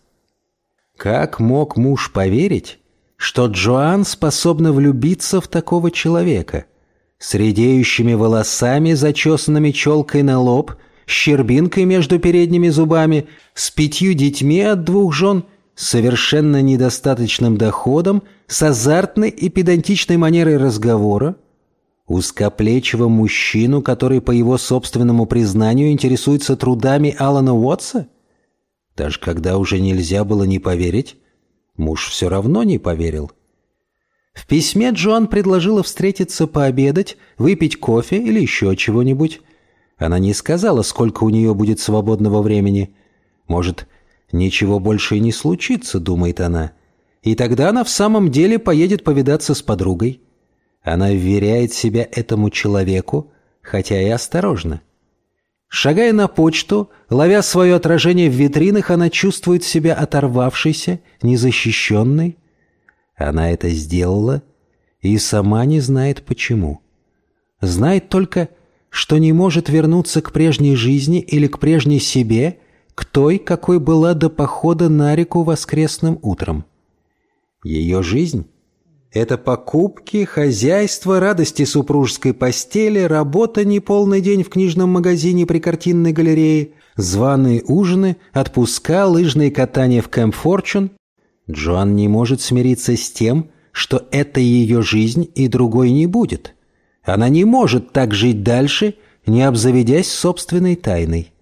Как мог муж поверить, что Джоан способна влюбиться в такого человека? С редеющими волосами, зачесанными челкой на лоб, щербинкой между передними зубами, с пятью детьми от двух жен – совершенно недостаточным доходом, с азартной и педантичной манерой разговора, узкоплечего мужчину, который, по его собственному признанию, интересуется трудами Алана Уотса? Даже когда уже нельзя было не поверить, муж все равно не поверил. В письме Джоан предложила встретиться пообедать, выпить кофе или еще чего-нибудь. Она не сказала, сколько у нее будет свободного времени. Может, Ничего больше и не случится, думает она. И тогда она в самом деле поедет повидаться с подругой. Она вверяет себя этому человеку, хотя и осторожно. Шагая на почту, ловя свое отражение в витринах, она чувствует себя оторвавшейся, незащищенной. Она это сделала и сама не знает почему. Знает только, что не может вернуться к прежней жизни или к прежней себе – к той, какой была до похода на реку воскресным утром. Ее жизнь Это покупки, хозяйство, радости супружеской постели, работа неполный день в книжном магазине при картинной галерее, званые ужины, отпуска, лыжные катания в Кэмп Форчун. Джоан не может смириться с тем, что это ее жизнь и другой не будет. Она не может так жить дальше, не обзаведясь собственной тайной.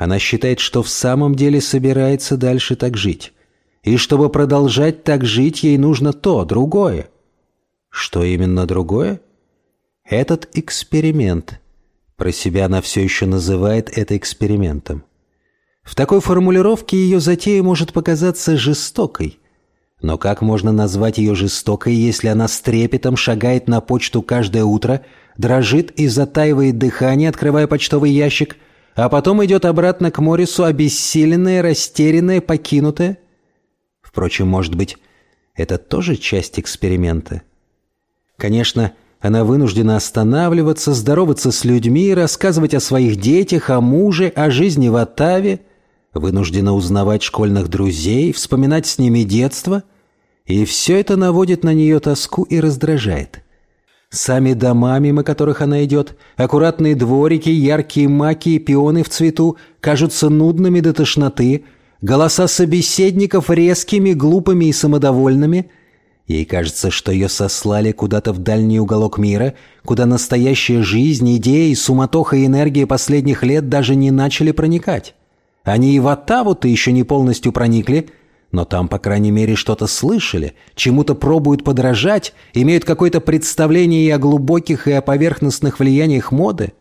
Она считает, что в самом деле собирается дальше так жить. И чтобы продолжать так жить, ей нужно то, другое. Что именно другое? Этот эксперимент. Про себя она все еще называет это экспериментом. В такой формулировке ее затея может показаться жестокой. Но как можно назвать ее жестокой, если она с трепетом шагает на почту каждое утро, дрожит и затаивает дыхание, открывая почтовый ящик, а потом идет обратно к Морису обессиленная, растерянная, покинутая? Впрочем, может быть, это тоже часть эксперимента? Конечно, она вынуждена останавливаться, здороваться с людьми, рассказывать о своих детях, о муже, о жизни в Оттаве, вынуждена узнавать школьных друзей, вспоминать с ними детство, и все это наводит на нее тоску и раздражает. Сами дома, мимо которых она идет, аккуратные дворики, яркие маки и пионы в цвету кажутся нудными до тошноты – голоса собеседников резкими, глупыми и самодовольными. Ей кажется, что ее сослали куда-то в дальний уголок мира, куда настоящая жизнь, идеи, суматоха и энергия последних лет даже не начали проникать. Они и в Оттаву-то еще не полностью проникли, но там, по крайней мере, что-то слышали, чему-то пробуют подражать, имеют какое-то представление и о глубоких, и о поверхностных влияниях моды.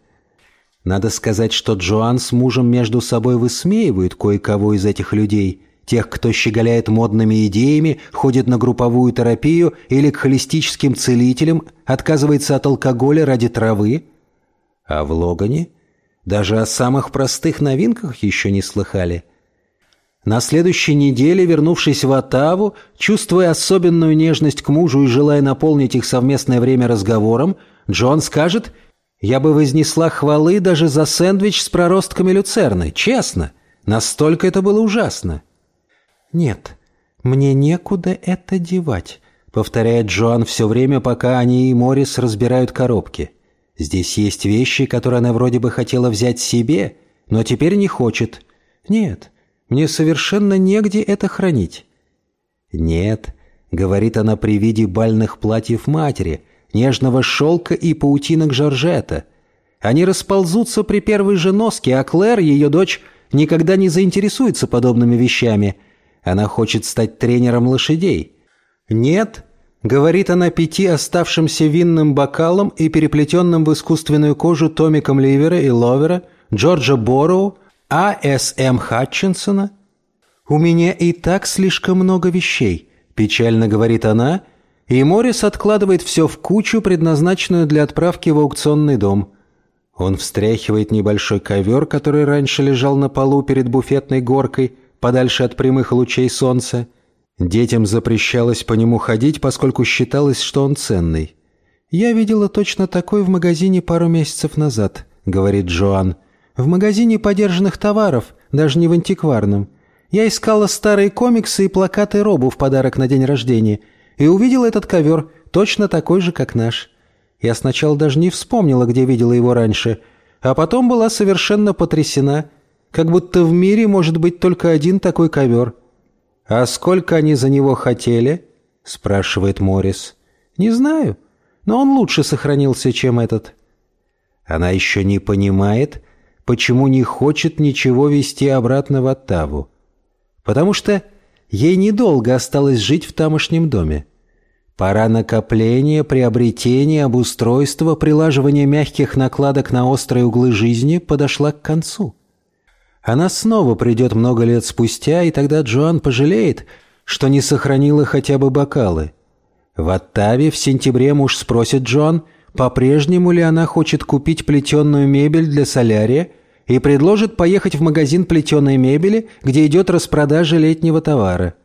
Надо сказать, что Джоан с мужем между собой высмеивают кое-кого из этих людей, тех, кто щеголяет модными идеями, ходит на групповую терапию или к холистическим целителям, отказывается от алкоголя ради травы. А в Логане даже о самых простых новинках еще не слыхали. На следующей неделе, вернувшись в Оттаву, чувствуя особенную нежность к мужу и желая наполнить их совместное время разговором, Джон скажет – я бы вознесла хвалы даже за сэндвич с проростками люцерны, честно. Настолько это было ужасно. «Нет, мне некуда это девать», — повторяет Джоан все время, пока они и Моррис разбирают коробки. «Здесь есть вещи, которые она вроде бы хотела взять себе, но теперь не хочет. Нет, мне совершенно негде это хранить». «Нет», — говорит она при виде бальных платьев матери, нежного шелка и паутинок Жоржета. Они расползутся при первой же носке, а Клэр, ее дочь, никогда не заинтересуется подобными вещами. Она хочет стать тренером лошадей. «Нет», — говорит она пяти оставшимся винным бокалом и переплетенным в искусственную кожу томиком Ливера и Ловера, Джорджа А.С.М. Хатчинсона. «У меня и так слишком много вещей», — печально говорит она, — и Моррис откладывает все в кучу, предназначенную для отправки в аукционный дом. Он встряхивает небольшой ковер, который раньше лежал на полу перед буфетной горкой, подальше от прямых лучей солнца. Детям запрещалось по нему ходить, поскольку считалось, что он ценный. «Я видела точно такой в магазине пару месяцев назад», — говорит Джоан. «В магазине подержанных товаров, даже не в антикварном. Я искала старые комиксы и плакаты Робу в подарок на день рождения» и увидела этот ковер, точно такой же, как наш. Я сначала даже не вспомнила, где видела его раньше, а потом была совершенно потрясена, как будто в мире может быть только один такой ковер. «А сколько они за него хотели?» — спрашивает Моррис. «Не знаю, но он лучше сохранился, чем этот». Она еще не понимает, почему не хочет ничего вести обратно в Оттаву. Потому что ей недолго осталось жить в тамошнем доме. Пора накопления, приобретения, обустройства, прилаживания мягких накладок на острые углы жизни подошла к концу. Она снова придет много лет спустя, и тогда Джоан пожалеет, что не сохранила хотя бы бокалы. В Оттаве в сентябре муж спросит Джоан, по-прежнему ли она хочет купить плетеную мебель для солярия, и предложит поехать в магазин плетеной мебели, где идет распродажа летнего товара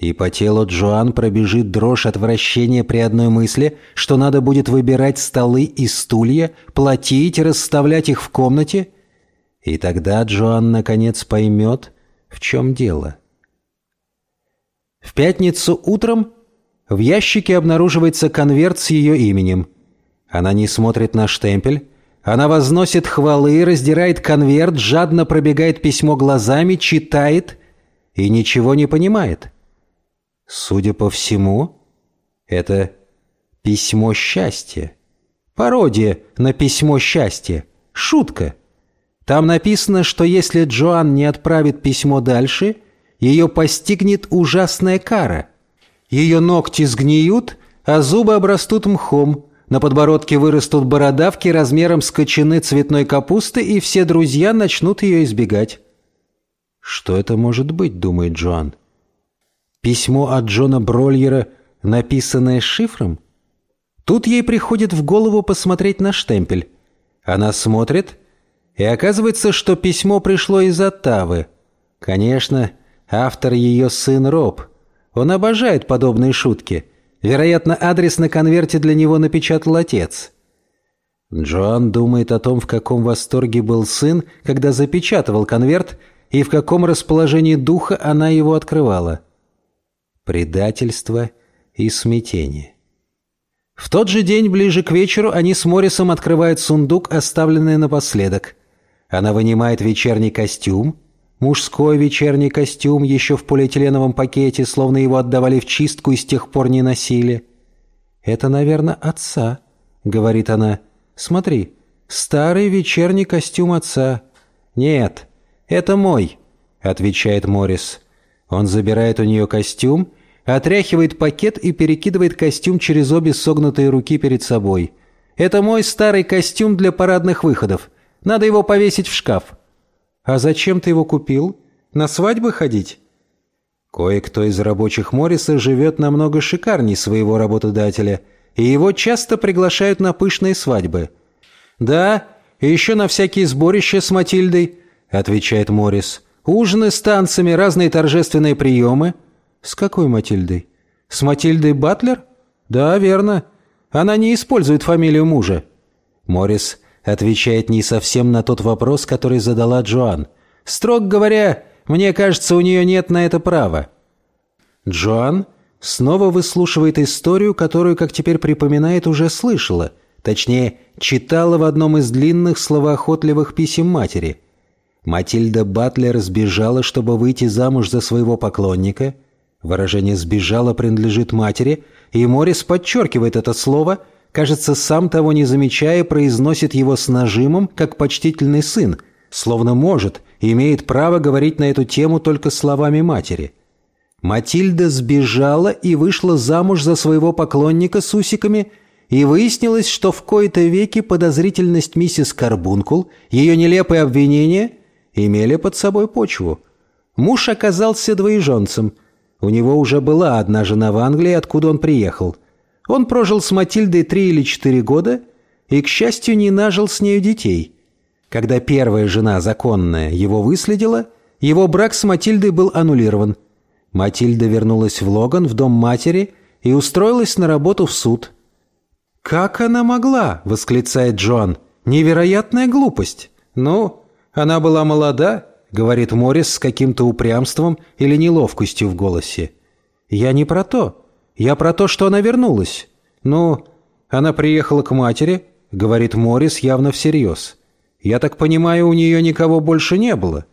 и по телу Джоан пробежит дрожь отвращения при одной мысли, что надо будет выбирать столы и стулья, платить расставлять их в комнате. И тогда Джоан наконец поймет, в чем дело. В пятницу утром В ящике обнаруживается конверт с ее именем. Она не смотрит на штемпель. Она возносит хвалы, раздирает конверт, жадно пробегает письмо глазами, читает и ничего не понимает. Судя по всему, это письмо счастья. Пародия на письмо счастья. Шутка. Там написано, что если Джоан не отправит письмо дальше, ее постигнет ужасная кара. Ее ногти сгниют, а зубы обрастут мхом, на подбородке вырастут бородавки размером с кочаны цветной капусты, и все друзья начнут ее избегать. «Что это может быть?» — думает Джоан. «Письмо от Джона Брольера, написанное шифром?» Тут ей приходит в голову посмотреть на штемпель. Она смотрит, и оказывается, что письмо пришло из Оттавы. Конечно, автор ее сын Роб. Он обожает подобные шутки. Вероятно, адрес на конверте для него напечатал отец. Джоан думает о том, в каком восторге был сын, когда запечатывал конверт, и в каком расположении духа она его открывала. Предательство и смятение. В тот же день, ближе к вечеру, они с Моррисом открывают сундук, оставленный напоследок. Она вынимает вечерний костюм, мужской вечерний костюм, еще в полиэтиленовом пакете, словно его отдавали в чистку и с тех пор не носили. «Это, наверное, отца», — говорит она. «Смотри, старый вечерний костюм отца». «Нет, это мой», — отвечает Моррис. Он забирает у нее костюм отряхивает пакет и перекидывает костюм через обе согнутые руки перед собой. «Это мой старый костюм для парадных выходов. Надо его повесить в шкаф». «А зачем ты его купил? На свадьбы ходить?» Кое-кто из рабочих Морриса живет намного шикарней своего работодателя, и его часто приглашают на пышные свадьбы. «Да, и еще на всякие сборища с Матильдой», — отвечает Моррис. «Ужины с танцами, разные торжественные приемы». «С какой Матильдой? С Матильдой Батлер?» «Да, верно. Она не использует фамилию мужа». Моррис отвечает не совсем на тот вопрос, который задала Джоан. «Строго говоря, мне кажется, у нее нет на это права». Джоан снова выслушивает историю, которую, как теперь припоминает, уже слышала. Точнее, читала в одном из длинных словоохотливых писем матери. Матильда Батлер сбежала, чтобы выйти замуж за своего поклонника – Выражение «сбежала» принадлежит матери, и Морис подчеркивает это слово, кажется, сам того не замечая, произносит его с нажимом, как почтительный сын, словно может и имеет право говорить на эту тему только словами матери. Матильда сбежала и вышла замуж за своего поклонника с усиками, и выяснилось, что в кои-то веки подозрительность миссис Карбункул, ее нелепые обвинения имели под собой почву. Муж оказался двоеженцем – у него уже была одна жена в Англии, откуда он приехал. Он прожил с Матильдой три или четыре года и, к счастью, не нажил с нею детей. Когда первая жена, законная, его выследила, его брак с Матильдой был аннулирован. Матильда вернулась в Логан, в дом матери, и устроилась на работу в суд. «Как она могла?» — восклицает Джоан. «Невероятная глупость. Ну, она была молода, — говорит Моррис с каким-то упрямством или неловкостью в голосе. «Я не про то. Я про то, что она вернулась. Ну, она приехала к матери», — говорит Моррис явно всерьез. «Я так понимаю, у нее никого больше не было».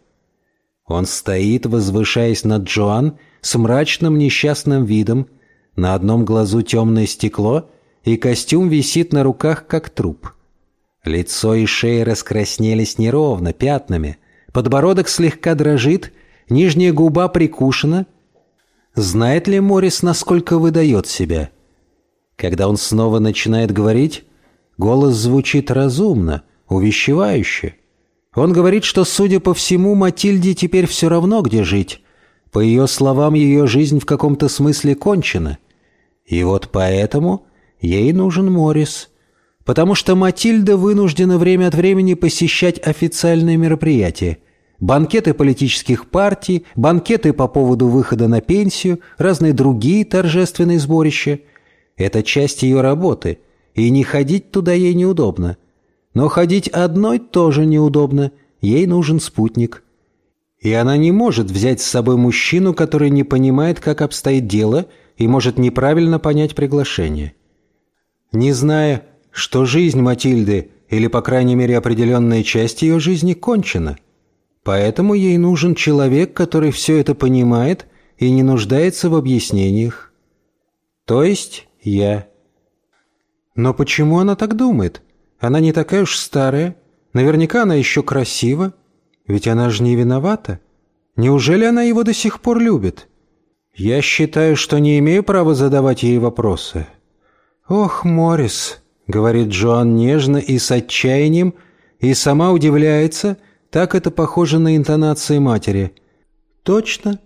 Он стоит, возвышаясь над Джоан, с мрачным несчастным видом. На одном глазу темное стекло, и костюм висит на руках, как труп. Лицо и шея раскраснелись неровно, пятнами — Подбородок слегка дрожит, нижняя губа прикушена. Знает ли Морис, насколько выдает себя? Когда он снова начинает говорить, голос звучит разумно, увещевающе. Он говорит, что, судя по всему, Матильде теперь все равно, где жить. По ее словам, ее жизнь в каком-то смысле кончена. И вот поэтому ей нужен Морис, потому что Матильда вынуждена время от времени посещать официальные мероприятия банкеты политических партий, банкеты по поводу выхода на пенсию, разные другие торжественные сборища. Это часть ее работы, и не ходить туда ей неудобно. Но ходить одной тоже неудобно, ей нужен спутник. И она не может взять с собой мужчину, который не понимает, как обстоит дело, и может неправильно понять приглашение. Не зная, что жизнь Матильды, или, по крайней мере, определенная часть ее жизни, кончена. Поэтому ей нужен человек, который все это понимает и не нуждается в объяснениях. То есть я. Но почему она так думает? Она не такая уж старая. Наверняка она еще красива. Ведь она же не виновата. Неужели она его до сих пор любит? Я считаю, что не имею права задавать ей вопросы. «Ох, Моррис», — говорит Джоан нежно и с отчаянием, и сама удивляется, так это похоже на интонации матери. «Точно,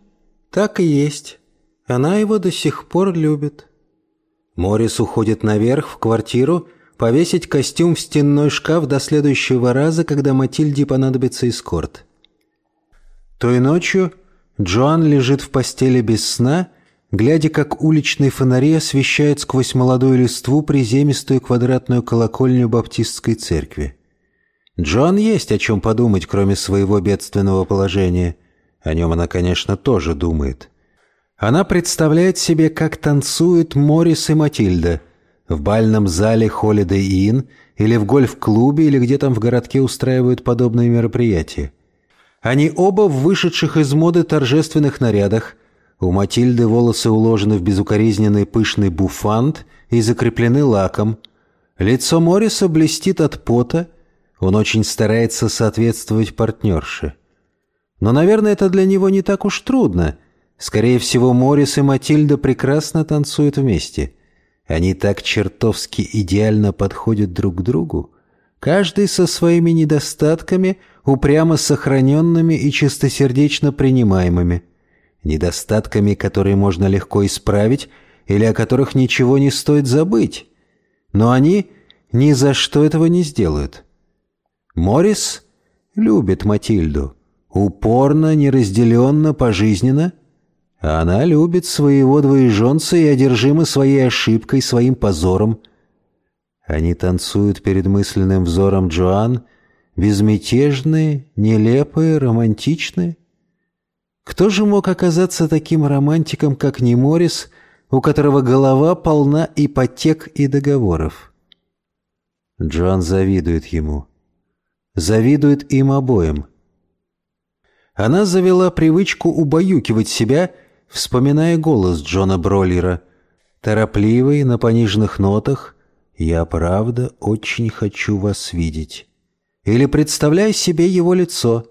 так и есть. Она его до сих пор любит». Моррис уходит наверх в квартиру, повесить костюм в стенной шкаф до следующего раза, когда Матильде понадобится эскорт. Той ночью Джоан лежит в постели без сна, глядя, как уличные фонари освещают сквозь молодую листву приземистую квадратную колокольню баптистской церкви. Джоан есть о чем подумать, кроме своего бедственного положения. О нем она, конечно, тоже думает. Она представляет себе, как танцуют Морис и Матильда в бальном зале Holiday Inn или в гольф-клубе или где там в городке устраивают подобные мероприятия. Они оба в вышедших из моды торжественных нарядах. У Матильды волосы уложены в безукоризненный пышный буфант и закреплены лаком. Лицо Морриса блестит от пота. Он очень старается соответствовать партнерше. Но, наверное, это для него не так уж трудно. Скорее всего, Моррис и Матильда прекрасно танцуют вместе. Они так чертовски идеально подходят друг к другу. Каждый со своими недостатками – упрямо сохраненными и чистосердечно принимаемыми, недостатками, которые можно легко исправить или о которых ничего не стоит забыть. Но они ни за что этого не сделают. Морис любит Матильду, упорно, неразделенно, пожизненно, она любит своего двоеженца и одержима своей ошибкой, своим позором. Они танцуют перед мысленным взором Джоан — безмятежные, нелепые, романтичные. Кто же мог оказаться таким романтиком, как не Морис, у которого голова полна ипотек и договоров? Джоан завидует ему. Завидует им обоим. Она завела привычку убаюкивать себя, вспоминая голос Джона Броллера, торопливый, на пониженных нотах «Я правда очень хочу вас видеть». Или представляй себе его лицо.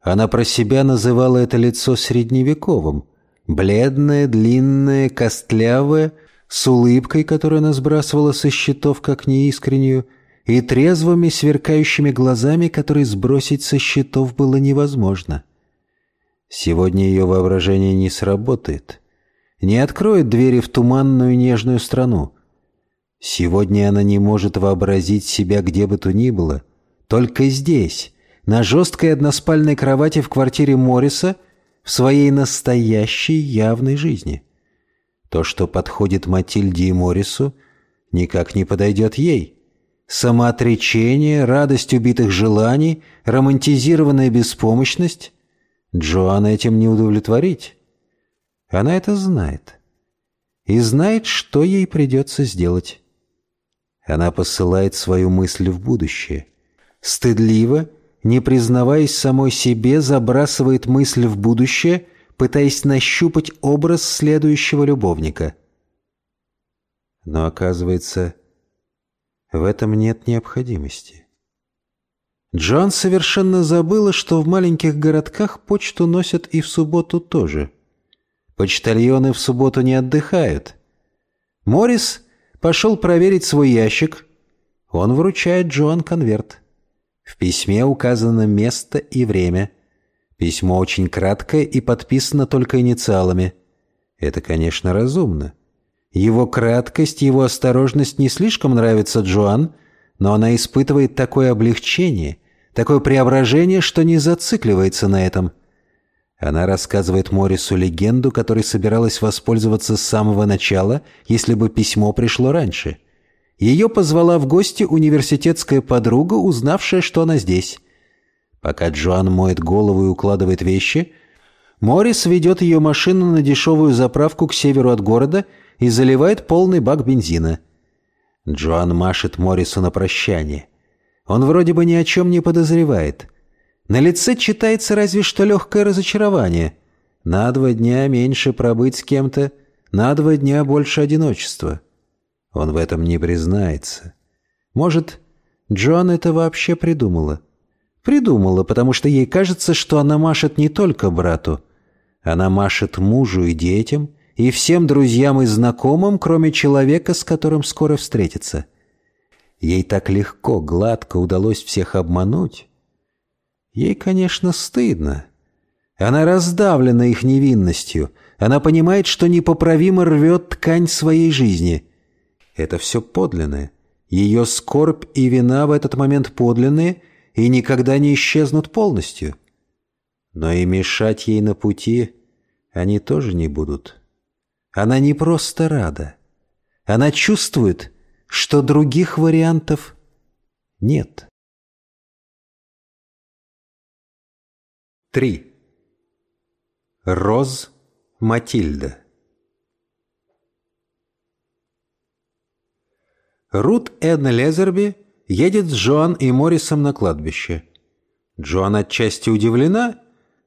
Она про себя называла это лицо средневековым. Бледное, длинное, костлявое, с улыбкой, которую она сбрасывала со счетов как неискреннюю, и трезвыми, сверкающими глазами, которые сбросить со счетов было невозможно. Сегодня ее воображение не сработает, не откроет двери в туманную нежную страну. Сегодня она не может вообразить себя где бы то ни было — только здесь, на жесткой односпальной кровати в квартире Морриса, в своей настоящей явной жизни. То, что подходит Матильде и Моррису, никак не подойдет ей. Самоотречение, радость убитых желаний, романтизированная беспомощность — Джоанна этим не удовлетворить. Она это знает. И знает, что ей придется сделать. Она посылает свою мысль в будущее стыдливо, не признаваясь самой себе, забрасывает мысль в будущее, пытаясь нащупать образ следующего любовника. Но оказывается, в этом нет необходимости. Джон совершенно забыла, что в маленьких городках почту носят и в субботу тоже. Почтальоны в субботу не отдыхают. Моррис пошел проверить свой ящик. Он вручает Джоан конверт. В письме указано место и время. Письмо очень краткое и подписано только инициалами. Это, конечно, разумно. Его краткость, его осторожность не слишком нравится Джоан, но она испытывает такое облегчение, такое преображение, что не зацикливается на этом. Она рассказывает Морису легенду, которой собиралась воспользоваться с самого начала, если бы письмо пришло раньше — ее позвала в гости университетская подруга, узнавшая, что она здесь. Пока Джоан моет голову и укладывает вещи, Моррис ведет ее машину на дешевую заправку к северу от города и заливает полный бак бензина. Джоан машет Моррису на прощание. Он вроде бы ни о чем не подозревает. На лице читается разве что легкое разочарование. На два дня меньше пробыть с кем-то, на два дня больше одиночества. Он в этом не признается. Может, Джоан это вообще придумала? Придумала, потому что ей кажется, что она машет не только брату. Она машет мужу и детям, и всем друзьям и знакомым, кроме человека, с которым скоро встретится. Ей так легко, гладко удалось всех обмануть. Ей, конечно, стыдно. Она раздавлена их невинностью. Она понимает, что непоправимо рвет ткань своей жизни. Это все подлинное. Ее скорбь и вина в этот момент подлинные и никогда не исчезнут полностью. Но и мешать ей на пути они тоже не будут. Она не просто рада. Она чувствует, что других вариантов нет. 3. Роз Матильда Рут Эдна Лезерби едет с Джоан и Моррисом на кладбище. Джоан отчасти удивлена,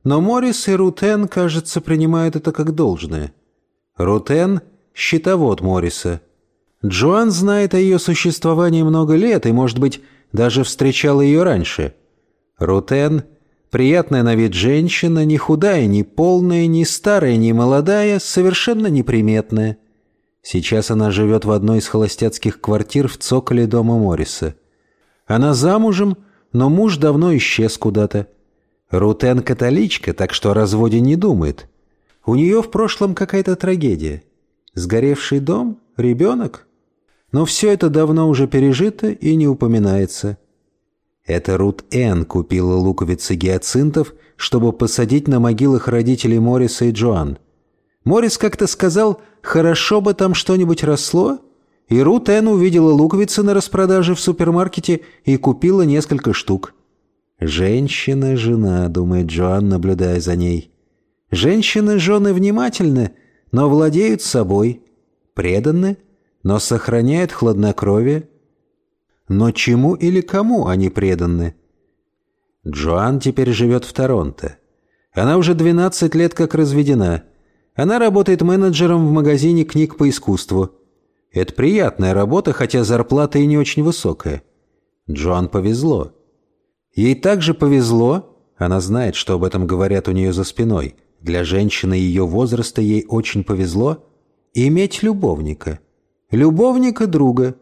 но Моррис и Рутен, кажется, принимают это как должное. Рутен – счетовод Морриса. Джоан знает о ее существовании много лет и, может быть, даже встречал ее раньше. Рутен – приятная на вид женщина, не худая, не полная, не старая, не молодая, совершенно неприметная. Сейчас она живет в одной из холостяцких квартир в цоколе дома Морриса. Она замужем, но муж давно исчез куда-то. Рутен католичка, так что о разводе не думает. У нее в прошлом какая-то трагедия. Сгоревший дом? Ребенок? Но все это давно уже пережито и не упоминается. Это Рут Н. купила луковицы гиацинтов, чтобы посадить на могилах родителей Морриса и Джоан. Моррис как-то сказал «хорошо бы там что-нибудь росло», и Рут Энн увидела луковицы на распродаже в супермаркете и купила несколько штук. «Женщина-жена», — думает Джоан, наблюдая за ней. «Женщины-жены внимательны, но владеют собой, преданы, но сохраняют хладнокровие. Но чему или кому они преданы?» Джоан теперь живет в Торонто. Она уже 12 лет как разведена — она работает менеджером в магазине книг по искусству. Это приятная работа, хотя зарплата и не очень высокая. Джоан повезло. Ей также повезло, она знает, что об этом говорят у нее за спиной, для женщины ее возраста ей очень повезло иметь любовника. Любовника друга.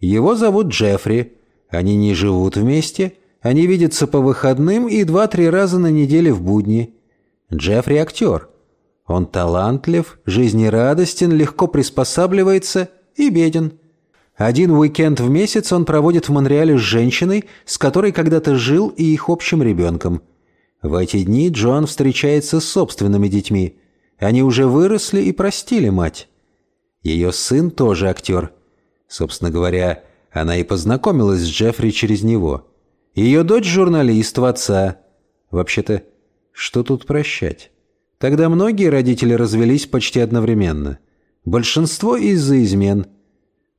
Его зовут Джеффри. Они не живут вместе, они видятся по выходным и два-три раза на неделе в будни. Джеффри актер. Он талантлив, жизнерадостен, легко приспосабливается и беден. Один уикенд в месяц он проводит в Монреале с женщиной, с которой когда-то жил и их общим ребенком. В эти дни Джоан встречается с собственными детьми. Они уже выросли и простили мать. Ее сын тоже актер. Собственно говоря, она и познакомилась с Джеффри через него. Ее дочь журналист в отца. Вообще-то, что тут прощать? Тогда многие родители развелись почти одновременно. Большинство из-за измен.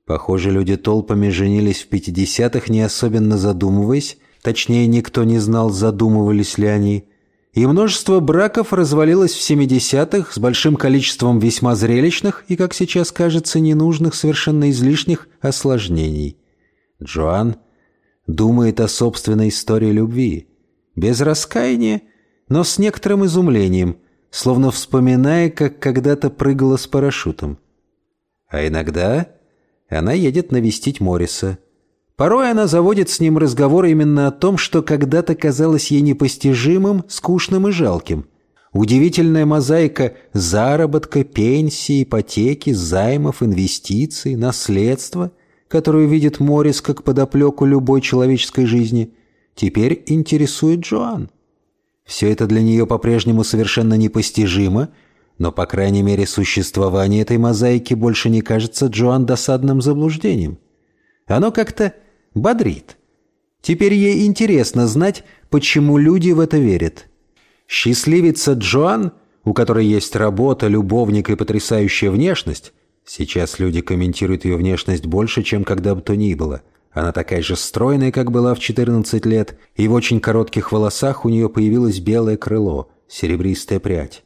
Похоже, люди толпами женились в 50-х, не особенно задумываясь, точнее, никто не знал, задумывались ли они. И множество браков развалилось в 70-х с большим количеством весьма зрелищных и, как сейчас кажется, ненужных, совершенно излишних осложнений. Джоан думает о собственной истории любви. Без раскаяния, но с некоторым изумлением – словно вспоминая, как когда-то прыгала с парашютом. А иногда она едет навестить Морриса. Порой она заводит с ним разговор именно о том, что когда-то казалось ей непостижимым, скучным и жалким. Удивительная мозаика заработка, пенсии, ипотеки, займов, инвестиций, наследства, которую видит Моррис как подоплеку любой человеческой жизни, теперь интересует Джоан. Все это для нее по-прежнему совершенно непостижимо, но, по крайней мере, существование этой мозаики больше не кажется Джоан досадным заблуждением. Оно как-то бодрит. Теперь ей интересно знать, почему люди в это верят. Счастливица Джоан у которой есть работа, любовник и потрясающая внешность, сейчас люди комментируют ее внешность больше, чем когда бы то ни было. Она такая же стройная, как была в 14 лет, и в очень коротких волосах у нее появилось белое крыло, серебристая прядь.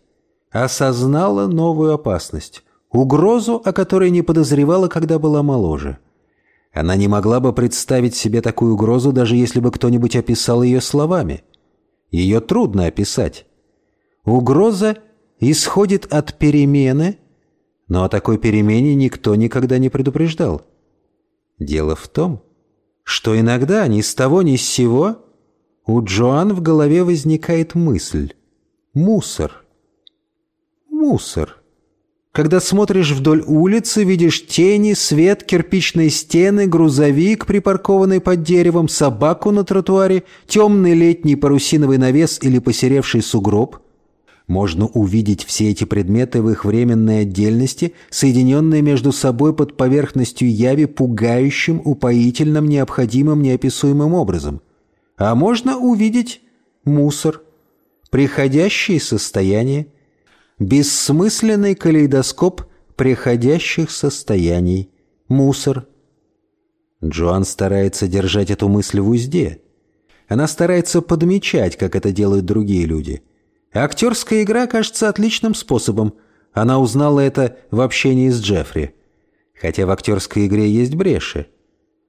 Осознала новую опасность, угрозу, о которой не подозревала, когда была моложе. Она не могла бы представить себе такую угрозу, даже если бы кто-нибудь описал ее словами. Ее трудно описать. Угроза исходит от перемены, но о такой перемене никто никогда не предупреждал. Дело в том, что иногда ни с того ни с сего у Джоан в голове возникает мысль «мусор». Мусор. Когда смотришь вдоль улицы, видишь тени, свет, кирпичные стены, грузовик, припаркованный под деревом, собаку на тротуаре, темный летний парусиновый навес или посеревший сугроб – можно увидеть все эти предметы в их временной отдельности, соединенные между собой под поверхностью яви пугающим, упоительным, необходимым, неописуемым образом. А можно увидеть мусор, приходящие состояния, бессмысленный калейдоскоп приходящих состояний, мусор. Джоан старается держать эту мысль в узде. Она старается подмечать, как это делают другие люди – Актерская игра кажется отличным способом. Она узнала это в общении с Джеффри. Хотя в актерской игре есть бреши.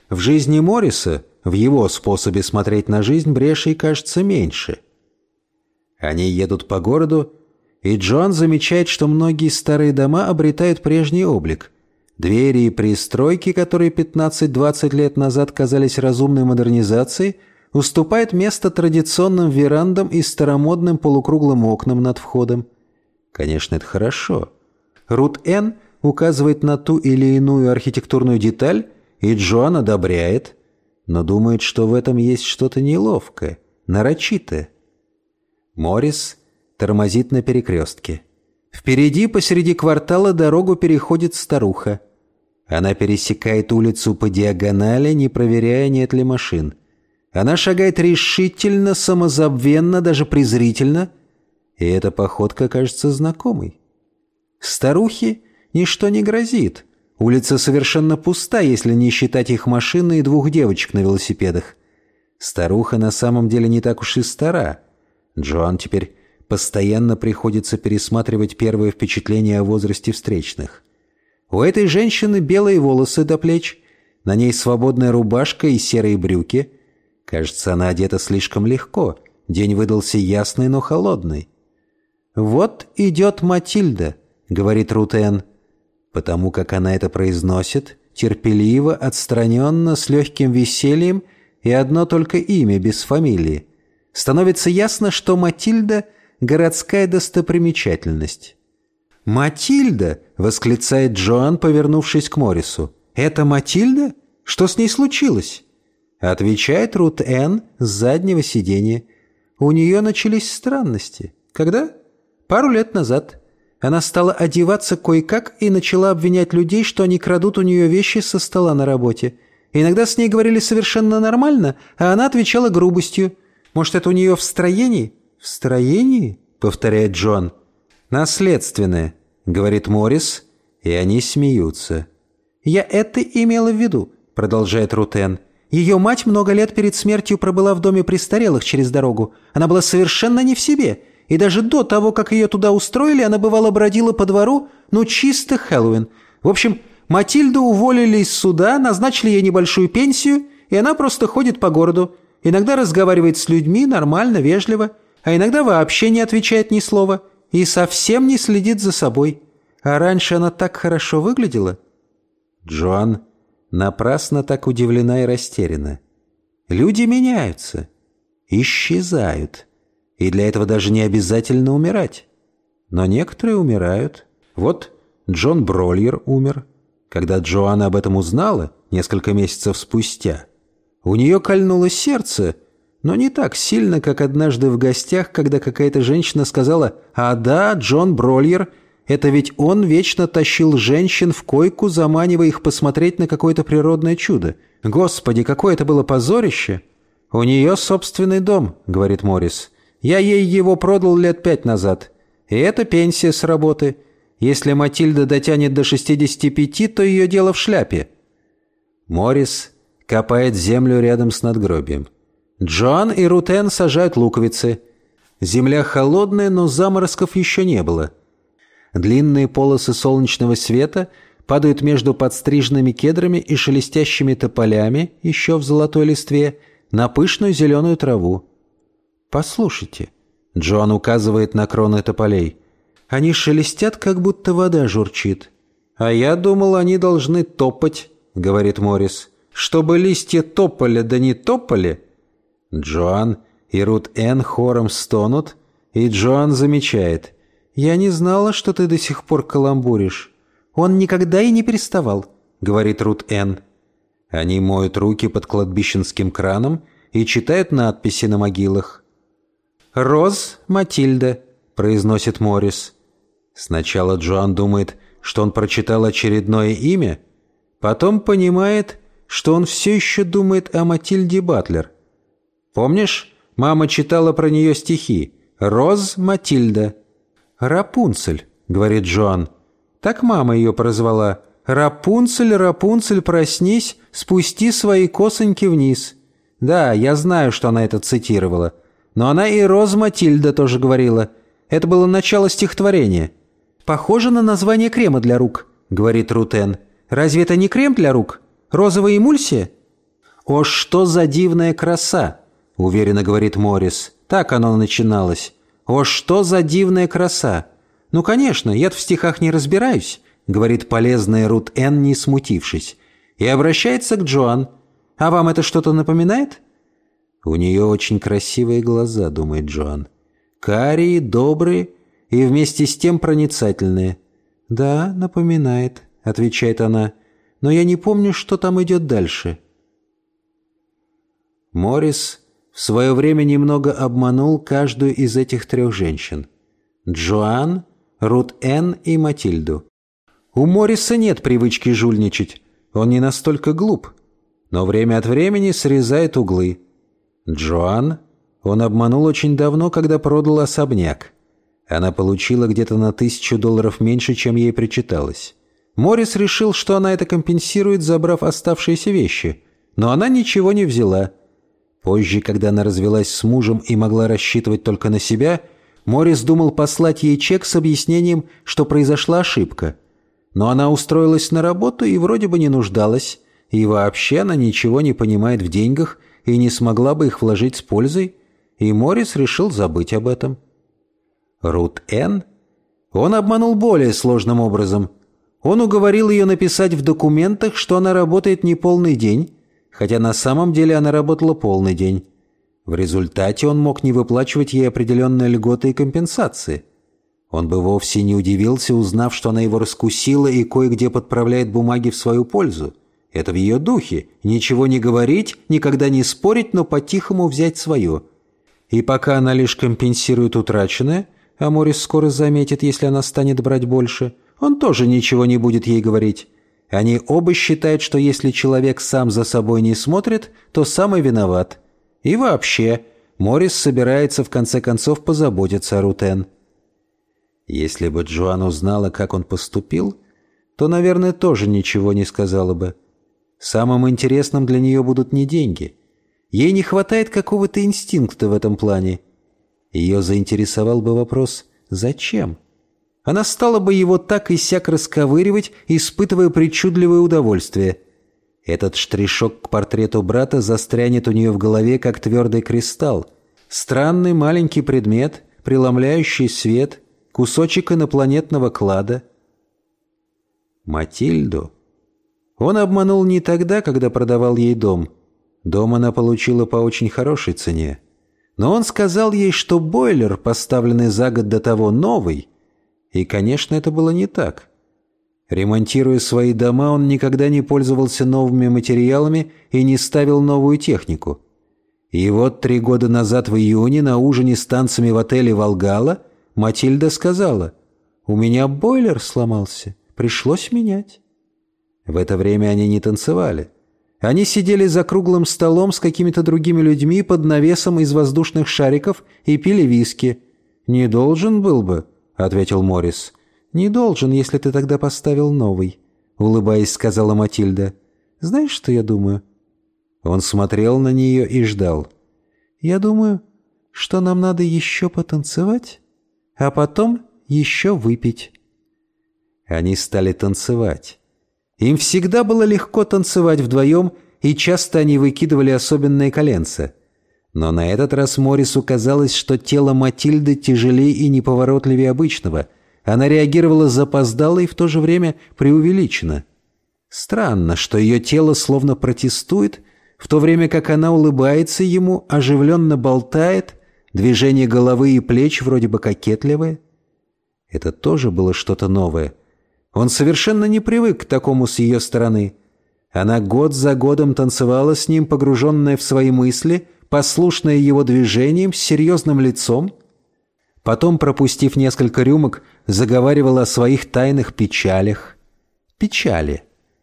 В жизни Морриса, в его способе смотреть на жизнь, брешей кажется меньше. Они едут по городу, и Джон замечает, что многие старые дома обретают прежний облик. Двери и пристройки, которые 15-20 лет назад казались разумной модернизацией, уступает место традиционным верандам и старомодным полукруглым окнам над входом. Конечно, это хорошо. Рут Н указывает на ту или иную архитектурную деталь, и Джоан одобряет, но думает, что в этом есть что-то неловкое, нарочитое. Моррис тормозит на перекрестке. Впереди, посреди квартала, дорогу переходит старуха. Она пересекает улицу по диагонали, не проверяя, нет ли машин. Она шагает решительно, самозабвенно, даже презрительно, и эта походка кажется знакомой. Старухе ничто не грозит. Улица совершенно пуста, если не считать их машины и двух девочек на велосипедах. Старуха на самом деле не так уж и стара. Джоан теперь постоянно приходится пересматривать первые впечатления о возрасте встречных. У этой женщины белые волосы до плеч, на ней свободная рубашка и серые брюки – Кажется, она одета слишком легко. День выдался ясный, но холодный. «Вот идет Матильда», — говорит Рутен. Потому как она это произносит, терпеливо, отстраненно, с легким весельем и одно только имя, без фамилии. Становится ясно, что Матильда — городская достопримечательность. «Матильда!» — восклицает Джоан, повернувшись к Морису. «Это Матильда? Что с ней случилось?» Отвечает Рут Н. с заднего сиденья. У нее начались странности. Когда? Пару лет назад. Она стала одеваться кое-как и начала обвинять людей, что они крадут у нее вещи со стола на работе. Иногда с ней говорили совершенно нормально, а она отвечала грубостью. Может, это у нее в строении? В строении? Повторяет Джон. Наследственное, говорит Моррис, и они смеются. Я это имела в виду, продолжает Рутен. Ее мать много лет перед смертью пробыла в доме престарелых через дорогу. Она была совершенно не в себе. И даже до того, как ее туда устроили, она бывало бродила по двору, ну чисто Хэллоуин. В общем, Матильду уволили из суда, назначили ей небольшую пенсию, и она просто ходит по городу. Иногда разговаривает с людьми нормально, вежливо, а иногда вообще не отвечает ни слова и совсем не следит за собой. А раньше она так хорошо выглядела. Джоан напрасно так удивлена и растеряна. Люди меняются, исчезают, и для этого даже не обязательно умирать. Но некоторые умирают. Вот Джон Брольер умер. Когда Джоанна об этом узнала, несколько месяцев спустя, у нее кольнуло сердце, но не так сильно, как однажды в гостях, когда какая-то женщина сказала «А да, Джон Брольер – это ведь он вечно тащил женщин в койку, заманивая их посмотреть на какое-то природное чудо. Господи, какое это было позорище!» «У нее собственный дом», — говорит Моррис. «Я ей его продал лет пять назад. И это пенсия с работы. Если Матильда дотянет до 65, то ее дело в шляпе. Морис копает землю рядом с надгробием. Джоан и Рутен сажают луковицы. Земля холодная, но заморозков еще не было. Длинные полосы солнечного света падают между подстриженными кедрами и шелестящими тополями, еще в золотой листве, на пышную зеленую траву. «Послушайте», — Джоан указывает на кроны тополей, — «они шелестят, как будто вода журчит». «А я думал, они должны топать», — говорит Моррис. «Чтобы листья топали да не топали». Джоан и Рут Эн хором стонут, и Джоан замечает. «Я не знала, что ты до сих пор каламбуришь. Он никогда и не переставал», — говорит Рут Эн. Они моют руки под кладбищенским краном и читают надписи на могилах. «Роз Матильда», — произносит Моррис. Сначала Джоан думает, что он прочитал очередное имя, потом понимает, что он все еще думает о Матильде Батлер. «Помнишь, мама читала про нее стихи? Роз Матильда». «Рапунцель», — говорит Джоан. «Так мама ее прозвала. Рапунцель, Рапунцель, проснись, спусти свои косоньки вниз». Да, я знаю, что она это цитировала. Но она и Роз Матильда тоже говорила. Это было начало стихотворения. «Похоже на название крема для рук», — говорит Рутен. «Разве это не крем для рук? Розовая эмульсия?» «О, что за дивная краса!» — уверенно говорит Моррис. Так оно начиналось. «О, что за дивная краса!» «Ну, конечно, я в стихах не разбираюсь», — говорит полезная Рут Н, не смутившись. И обращается к Джоан. «А вам это что-то напоминает?» «У нее очень красивые глаза», — думает Джоан. «Карие, добрые и вместе с тем проницательные». «Да, напоминает», — отвечает она. «Но я не помню, что там идет дальше». Моррис в свое время немного обманул каждую из этих трех женщин. Джоан, Рут Энн и Матильду. У Морриса нет привычки жульничать. Он не настолько глуп. Но время от времени срезает углы. Джоан он обманул очень давно, когда продал особняк. Она получила где-то на тысячу долларов меньше, чем ей причиталось. Моррис решил, что она это компенсирует, забрав оставшиеся вещи. Но она ничего не взяла. Позже, когда она развелась с мужем и могла рассчитывать только на себя, Моррис думал послать ей чек с объяснением, что произошла ошибка. Но она устроилась на работу и вроде бы не нуждалась, и вообще она ничего не понимает в деньгах и не смогла бы их вложить с пользой, и Моррис решил забыть об этом. Рут Н. Он обманул более сложным образом. Он уговорил ее написать в документах, что она работает не полный день, хотя на самом деле она работала полный день. В результате он мог не выплачивать ей определенные льготы и компенсации. Он бы вовсе не удивился, узнав, что она его раскусила и кое-где подправляет бумаги в свою пользу. Это в ее духе. Ничего не говорить, никогда не спорить, но по-тихому взять свое. И пока она лишь компенсирует утраченное, а Морис скоро заметит, если она станет брать больше, он тоже ничего не будет ей говорить. Они оба считают, что если человек сам за собой не смотрит, то сам и виноват. И вообще, Морис собирается в конце концов позаботиться о Рутен. Если бы Джоан узнала, как он поступил, то, наверное, тоже ничего не сказала бы. Самым интересным для нее будут не деньги. Ей не хватает какого-то инстинкта в этом плане. Ее заинтересовал бы вопрос «Зачем?». Она стала бы его так и сяк расковыривать, испытывая причудливое удовольствие. Этот штришок к портрету брата застрянет у нее в голове, как твердый кристалл. Странный маленький предмет, преломляющий свет, кусочек инопланетного клада. Матильду он обманул не тогда, когда продавал ей дом. Дом она получила по очень хорошей цене. Но он сказал ей, что бойлер, поставленный за год до того, новый. И, конечно, это было не так. Ремонтируя свои дома, он никогда не пользовался новыми материалами и не ставил новую технику. И вот три года назад в июне на ужине с танцами в отеле «Волгала» Матильда сказала, «У меня бойлер сломался, пришлось менять». В это время они не танцевали. Они сидели за круглым столом с какими-то другими людьми под навесом из воздушных шариков и пили виски. Не должен был бы, — ответил Моррис. «Не должен, если ты тогда поставил новый», — улыбаясь, сказала Матильда. «Знаешь, что я думаю?» Он смотрел на нее и ждал. «Я думаю, что нам надо еще потанцевать, а потом еще выпить». Они стали танцевать. Им всегда было легко танцевать вдвоем, и часто они выкидывали особенные коленца. Но на этот раз Морису казалось, что тело Матильды тяжелее и неповоротливее обычного. Она реагировала запоздало и в то же время преувеличенно. Странно, что ее тело словно протестует, в то время как она улыбается ему, оживленно болтает, движение головы и плеч вроде бы кокетливое. Это тоже было что-то новое — он совершенно не привык к такому с ее стороны. Она год за годом танцевала с ним, погруженная в свои мысли, послушная его движениям, с серьезным лицом. Потом, пропустив несколько рюмок, заговаривала о своих тайных печалях. Печали.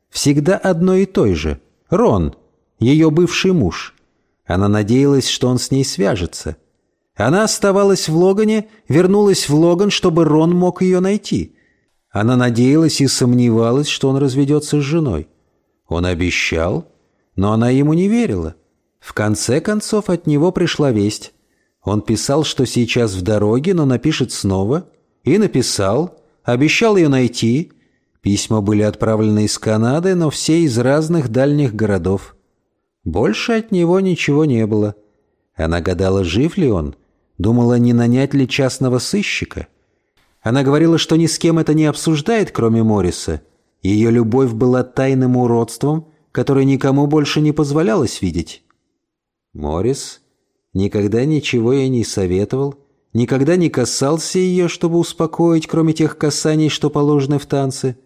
Всегда одно и то же. Рон, ее бывший муж. Она надеялась, что он с ней свяжется. Она оставалась в Логане, вернулась в Логан, чтобы Рон мог ее найти. Она надеялась и сомневалась, что он разведется с женой. Он обещал, но она ему не верила. В конце концов от него пришла весть. Он писал, что сейчас в дороге, но напишет снова. И написал, обещал ее найти. Письма были отправлены из Канады, но все из разных дальних городов. Больше от него ничего не было. Она гадала, жив ли он, думала, не нанять ли частного сыщика. Она говорила, что ни с кем это не обсуждает, кроме Морриса. Ее любовь была тайным уродством, которое никому больше не позволялось видеть. Моррис никогда ничего ей не советовал, никогда не касался ее, чтобы успокоить, кроме тех касаний, что положены в танце.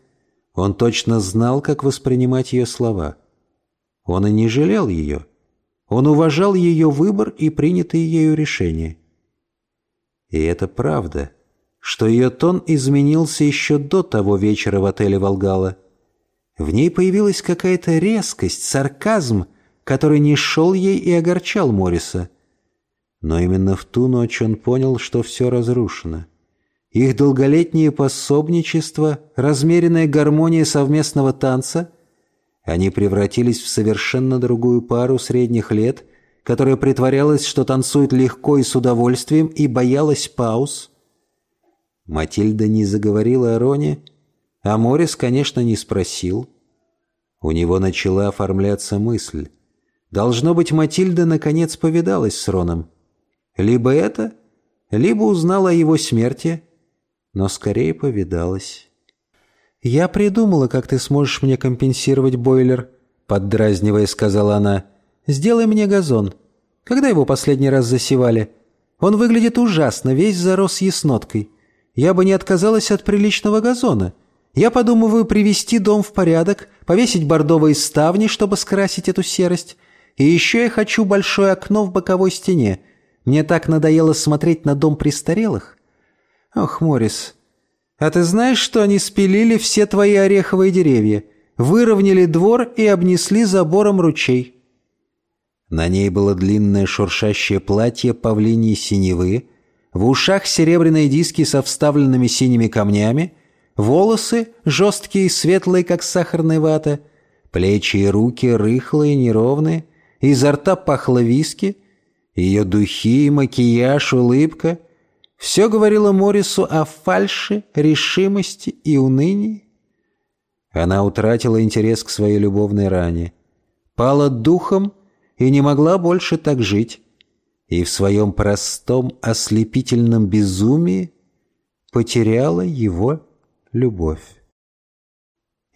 Он точно знал, как воспринимать ее слова. Он и не жалел ее. Он уважал ее выбор и принятые ею решения. И это правда — что ее тон изменился еще до того вечера в отеле «Волгала». В ней появилась какая-то резкость, сарказм, который не шел ей и огорчал Морриса. Но именно в ту ночь он понял, что все разрушено. Их долголетнее пособничество, размеренная гармония совместного танца — они превратились в совершенно другую пару средних лет, которая притворялась, что танцует легко и с удовольствием, и боялась пауз — Матильда не заговорила о Роне, а Морис, конечно, не спросил. У него начала оформляться мысль. Должно быть, Матильда наконец повидалась с Роном. Либо это, либо узнала о его смерти, но скорее повидалась. «Я придумала, как ты сможешь мне компенсировать бойлер», — поддразнивая сказала она. «Сделай мне газон. Когда его последний раз засевали? Он выглядит ужасно, весь зарос ясноткой я бы не отказалась от приличного газона. Я подумываю привести дом в порядок, повесить бордовые ставни, чтобы скрасить эту серость. И еще я хочу большое окно в боковой стене. Мне так надоело смотреть на дом престарелых. Ох, Морис, а ты знаешь, что они спилили все твои ореховые деревья, выровняли двор и обнесли забором ручей? На ней было длинное шуршащее платье павлиньей синевы, в ушах серебряные диски со вставленными синими камнями, волосы жесткие и светлые, как сахарная вата, плечи и руки рыхлые, неровные, изо рта пахло виски, ее духи, макияж, улыбка — все говорило Морису о фальши, решимости и унынии. Она утратила интерес к своей любовной ране, пала духом и не могла больше так жить и в своем простом ослепительном безумии потеряла его любовь.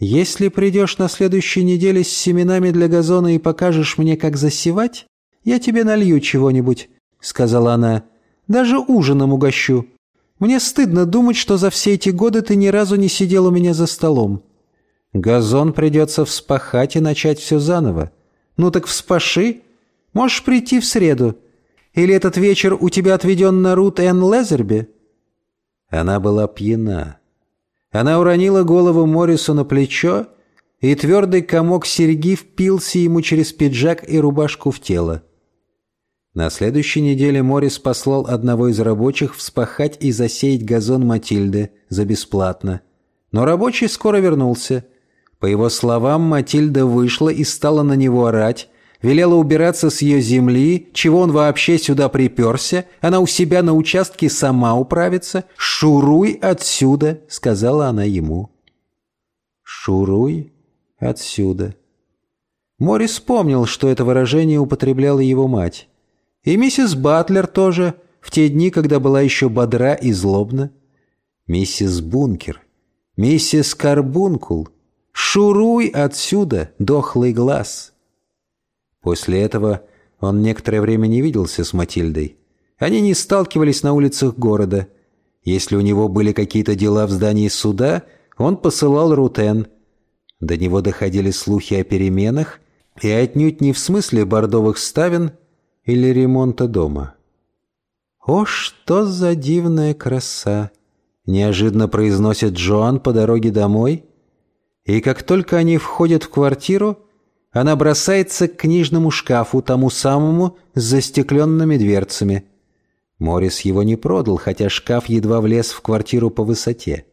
«Если придешь на следующей неделе с семенами для газона и покажешь мне, как засевать, я тебе налью чего-нибудь», — сказала она. «Даже ужином угощу. Мне стыдно думать, что за все эти годы ты ни разу не сидел у меня за столом. Газон придется вспахать и начать все заново. Ну так вспаши. Можешь прийти в среду. Или этот вечер у тебя отведен на Рут Энн Лезерби?» Она была пьяна. Она уронила голову Моррису на плечо, и твердый комок серьги впился ему через пиджак и рубашку в тело. На следующей неделе Морис послал одного из рабочих вспахать и засеять газон Матильды за бесплатно. Но рабочий скоро вернулся. По его словам, Матильда вышла и стала на него орать, велела убираться с ее земли, чего он вообще сюда приперся, она у себя на участке сама управится. «Шуруй отсюда», — сказала она ему. «Шуруй отсюда». Морис вспомнил, что это выражение употребляла его мать. И миссис Батлер тоже, в те дни, когда была еще бодра и злобна. Миссис Бункер, миссис Карбункул, шуруй отсюда, дохлый глаз. После этого он некоторое время не виделся с Матильдой. Они не сталкивались на улицах города. Если у него были какие-то дела в здании суда, он посылал Рутен. До него доходили слухи о переменах, и отнюдь не в смысле бордовых ставен, или ремонта дома. «О, что за дивная краса!» — неожиданно произносит Джоан по дороге домой. И как только они входят в квартиру, она бросается к книжному шкафу, тому самому с застекленными дверцами. Морис его не продал, хотя шкаф едва влез в квартиру по высоте.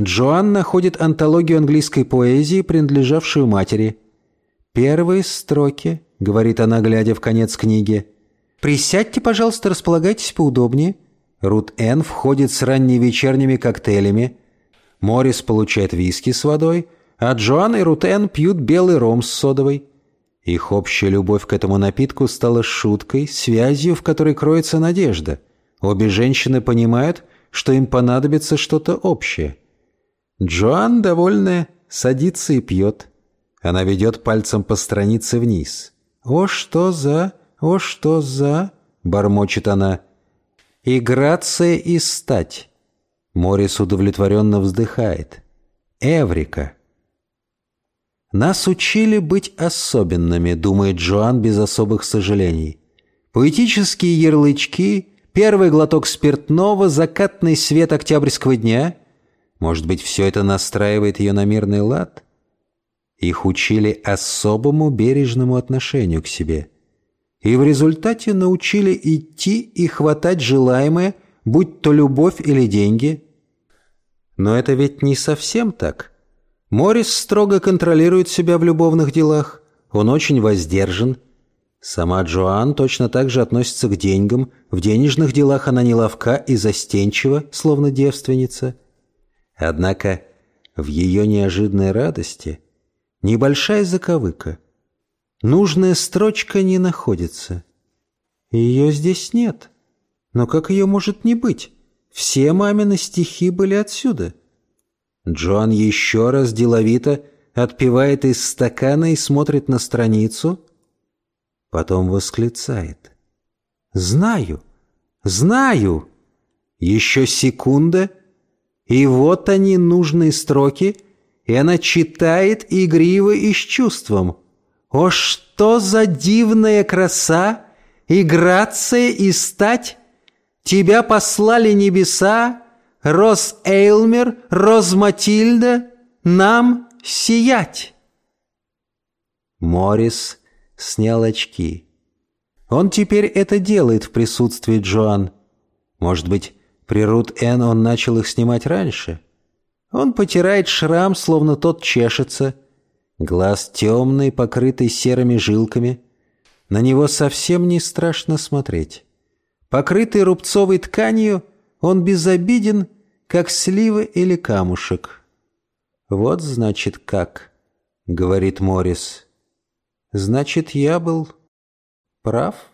Джоан находит антологию английской поэзии, принадлежавшую матери. «Первые строки», — говорит она, глядя в конец книги, — «Присядьте, пожалуйста, располагайтесь поудобнее». Рут Н. входит с ранневечерними коктейлями. Морис получает виски с водой, а Джоан и Рут Н. пьют белый ром с содовой. Их общая любовь к этому напитку стала шуткой, связью, в которой кроется надежда. Обе женщины понимают, что им понадобится что-то общее. Джоан, довольная, садится и пьет. Она ведет пальцем по странице вниз. «О, что за...» «О, что за...» — бормочет она. «И грация, и стать». Морис удовлетворенно вздыхает. «Эврика». «Нас учили быть особенными», — думает Джоан без особых сожалений. «Поэтические ярлычки, первый глоток спиртного, закатный свет октябрьского дня. Может быть, все это настраивает ее на мирный лад?» Их учили особому бережному отношению к себе и в результате научили идти и хватать желаемое, будь то любовь или деньги. Но это ведь не совсем так. Морис строго контролирует себя в любовных делах, он очень воздержан. Сама Джоан точно так же относится к деньгам, в денежных делах она неловка и застенчива, словно девственница. Однако в ее неожиданной радости небольшая заковыка – Нужная строчка не находится. Ее здесь нет. Но как ее может не быть? Все мамины стихи были отсюда. Джоан еще раз деловито отпивает из стакана и смотрит на страницу, потом восклицает. «Знаю! Знаю!» Еще секунда, и вот они, нужные строки, и она читает игриво и с чувством. О, что за дивная краса и грация и стать! Тебя послали небеса, Рос Эйлмер, Роз Матильда, нам сиять. Морис снял очки. Он теперь это делает в присутствии Джоан. Может быть, при Рут Эн он начал их снимать раньше? Он потирает шрам, словно тот чешется — Глаз темный, покрытый серыми жилками. На него совсем не страшно смотреть. Покрытый рубцовой тканью, он безобиден, как слива или камушек. «Вот, значит, как», — говорит Морис. «Значит, я был прав?»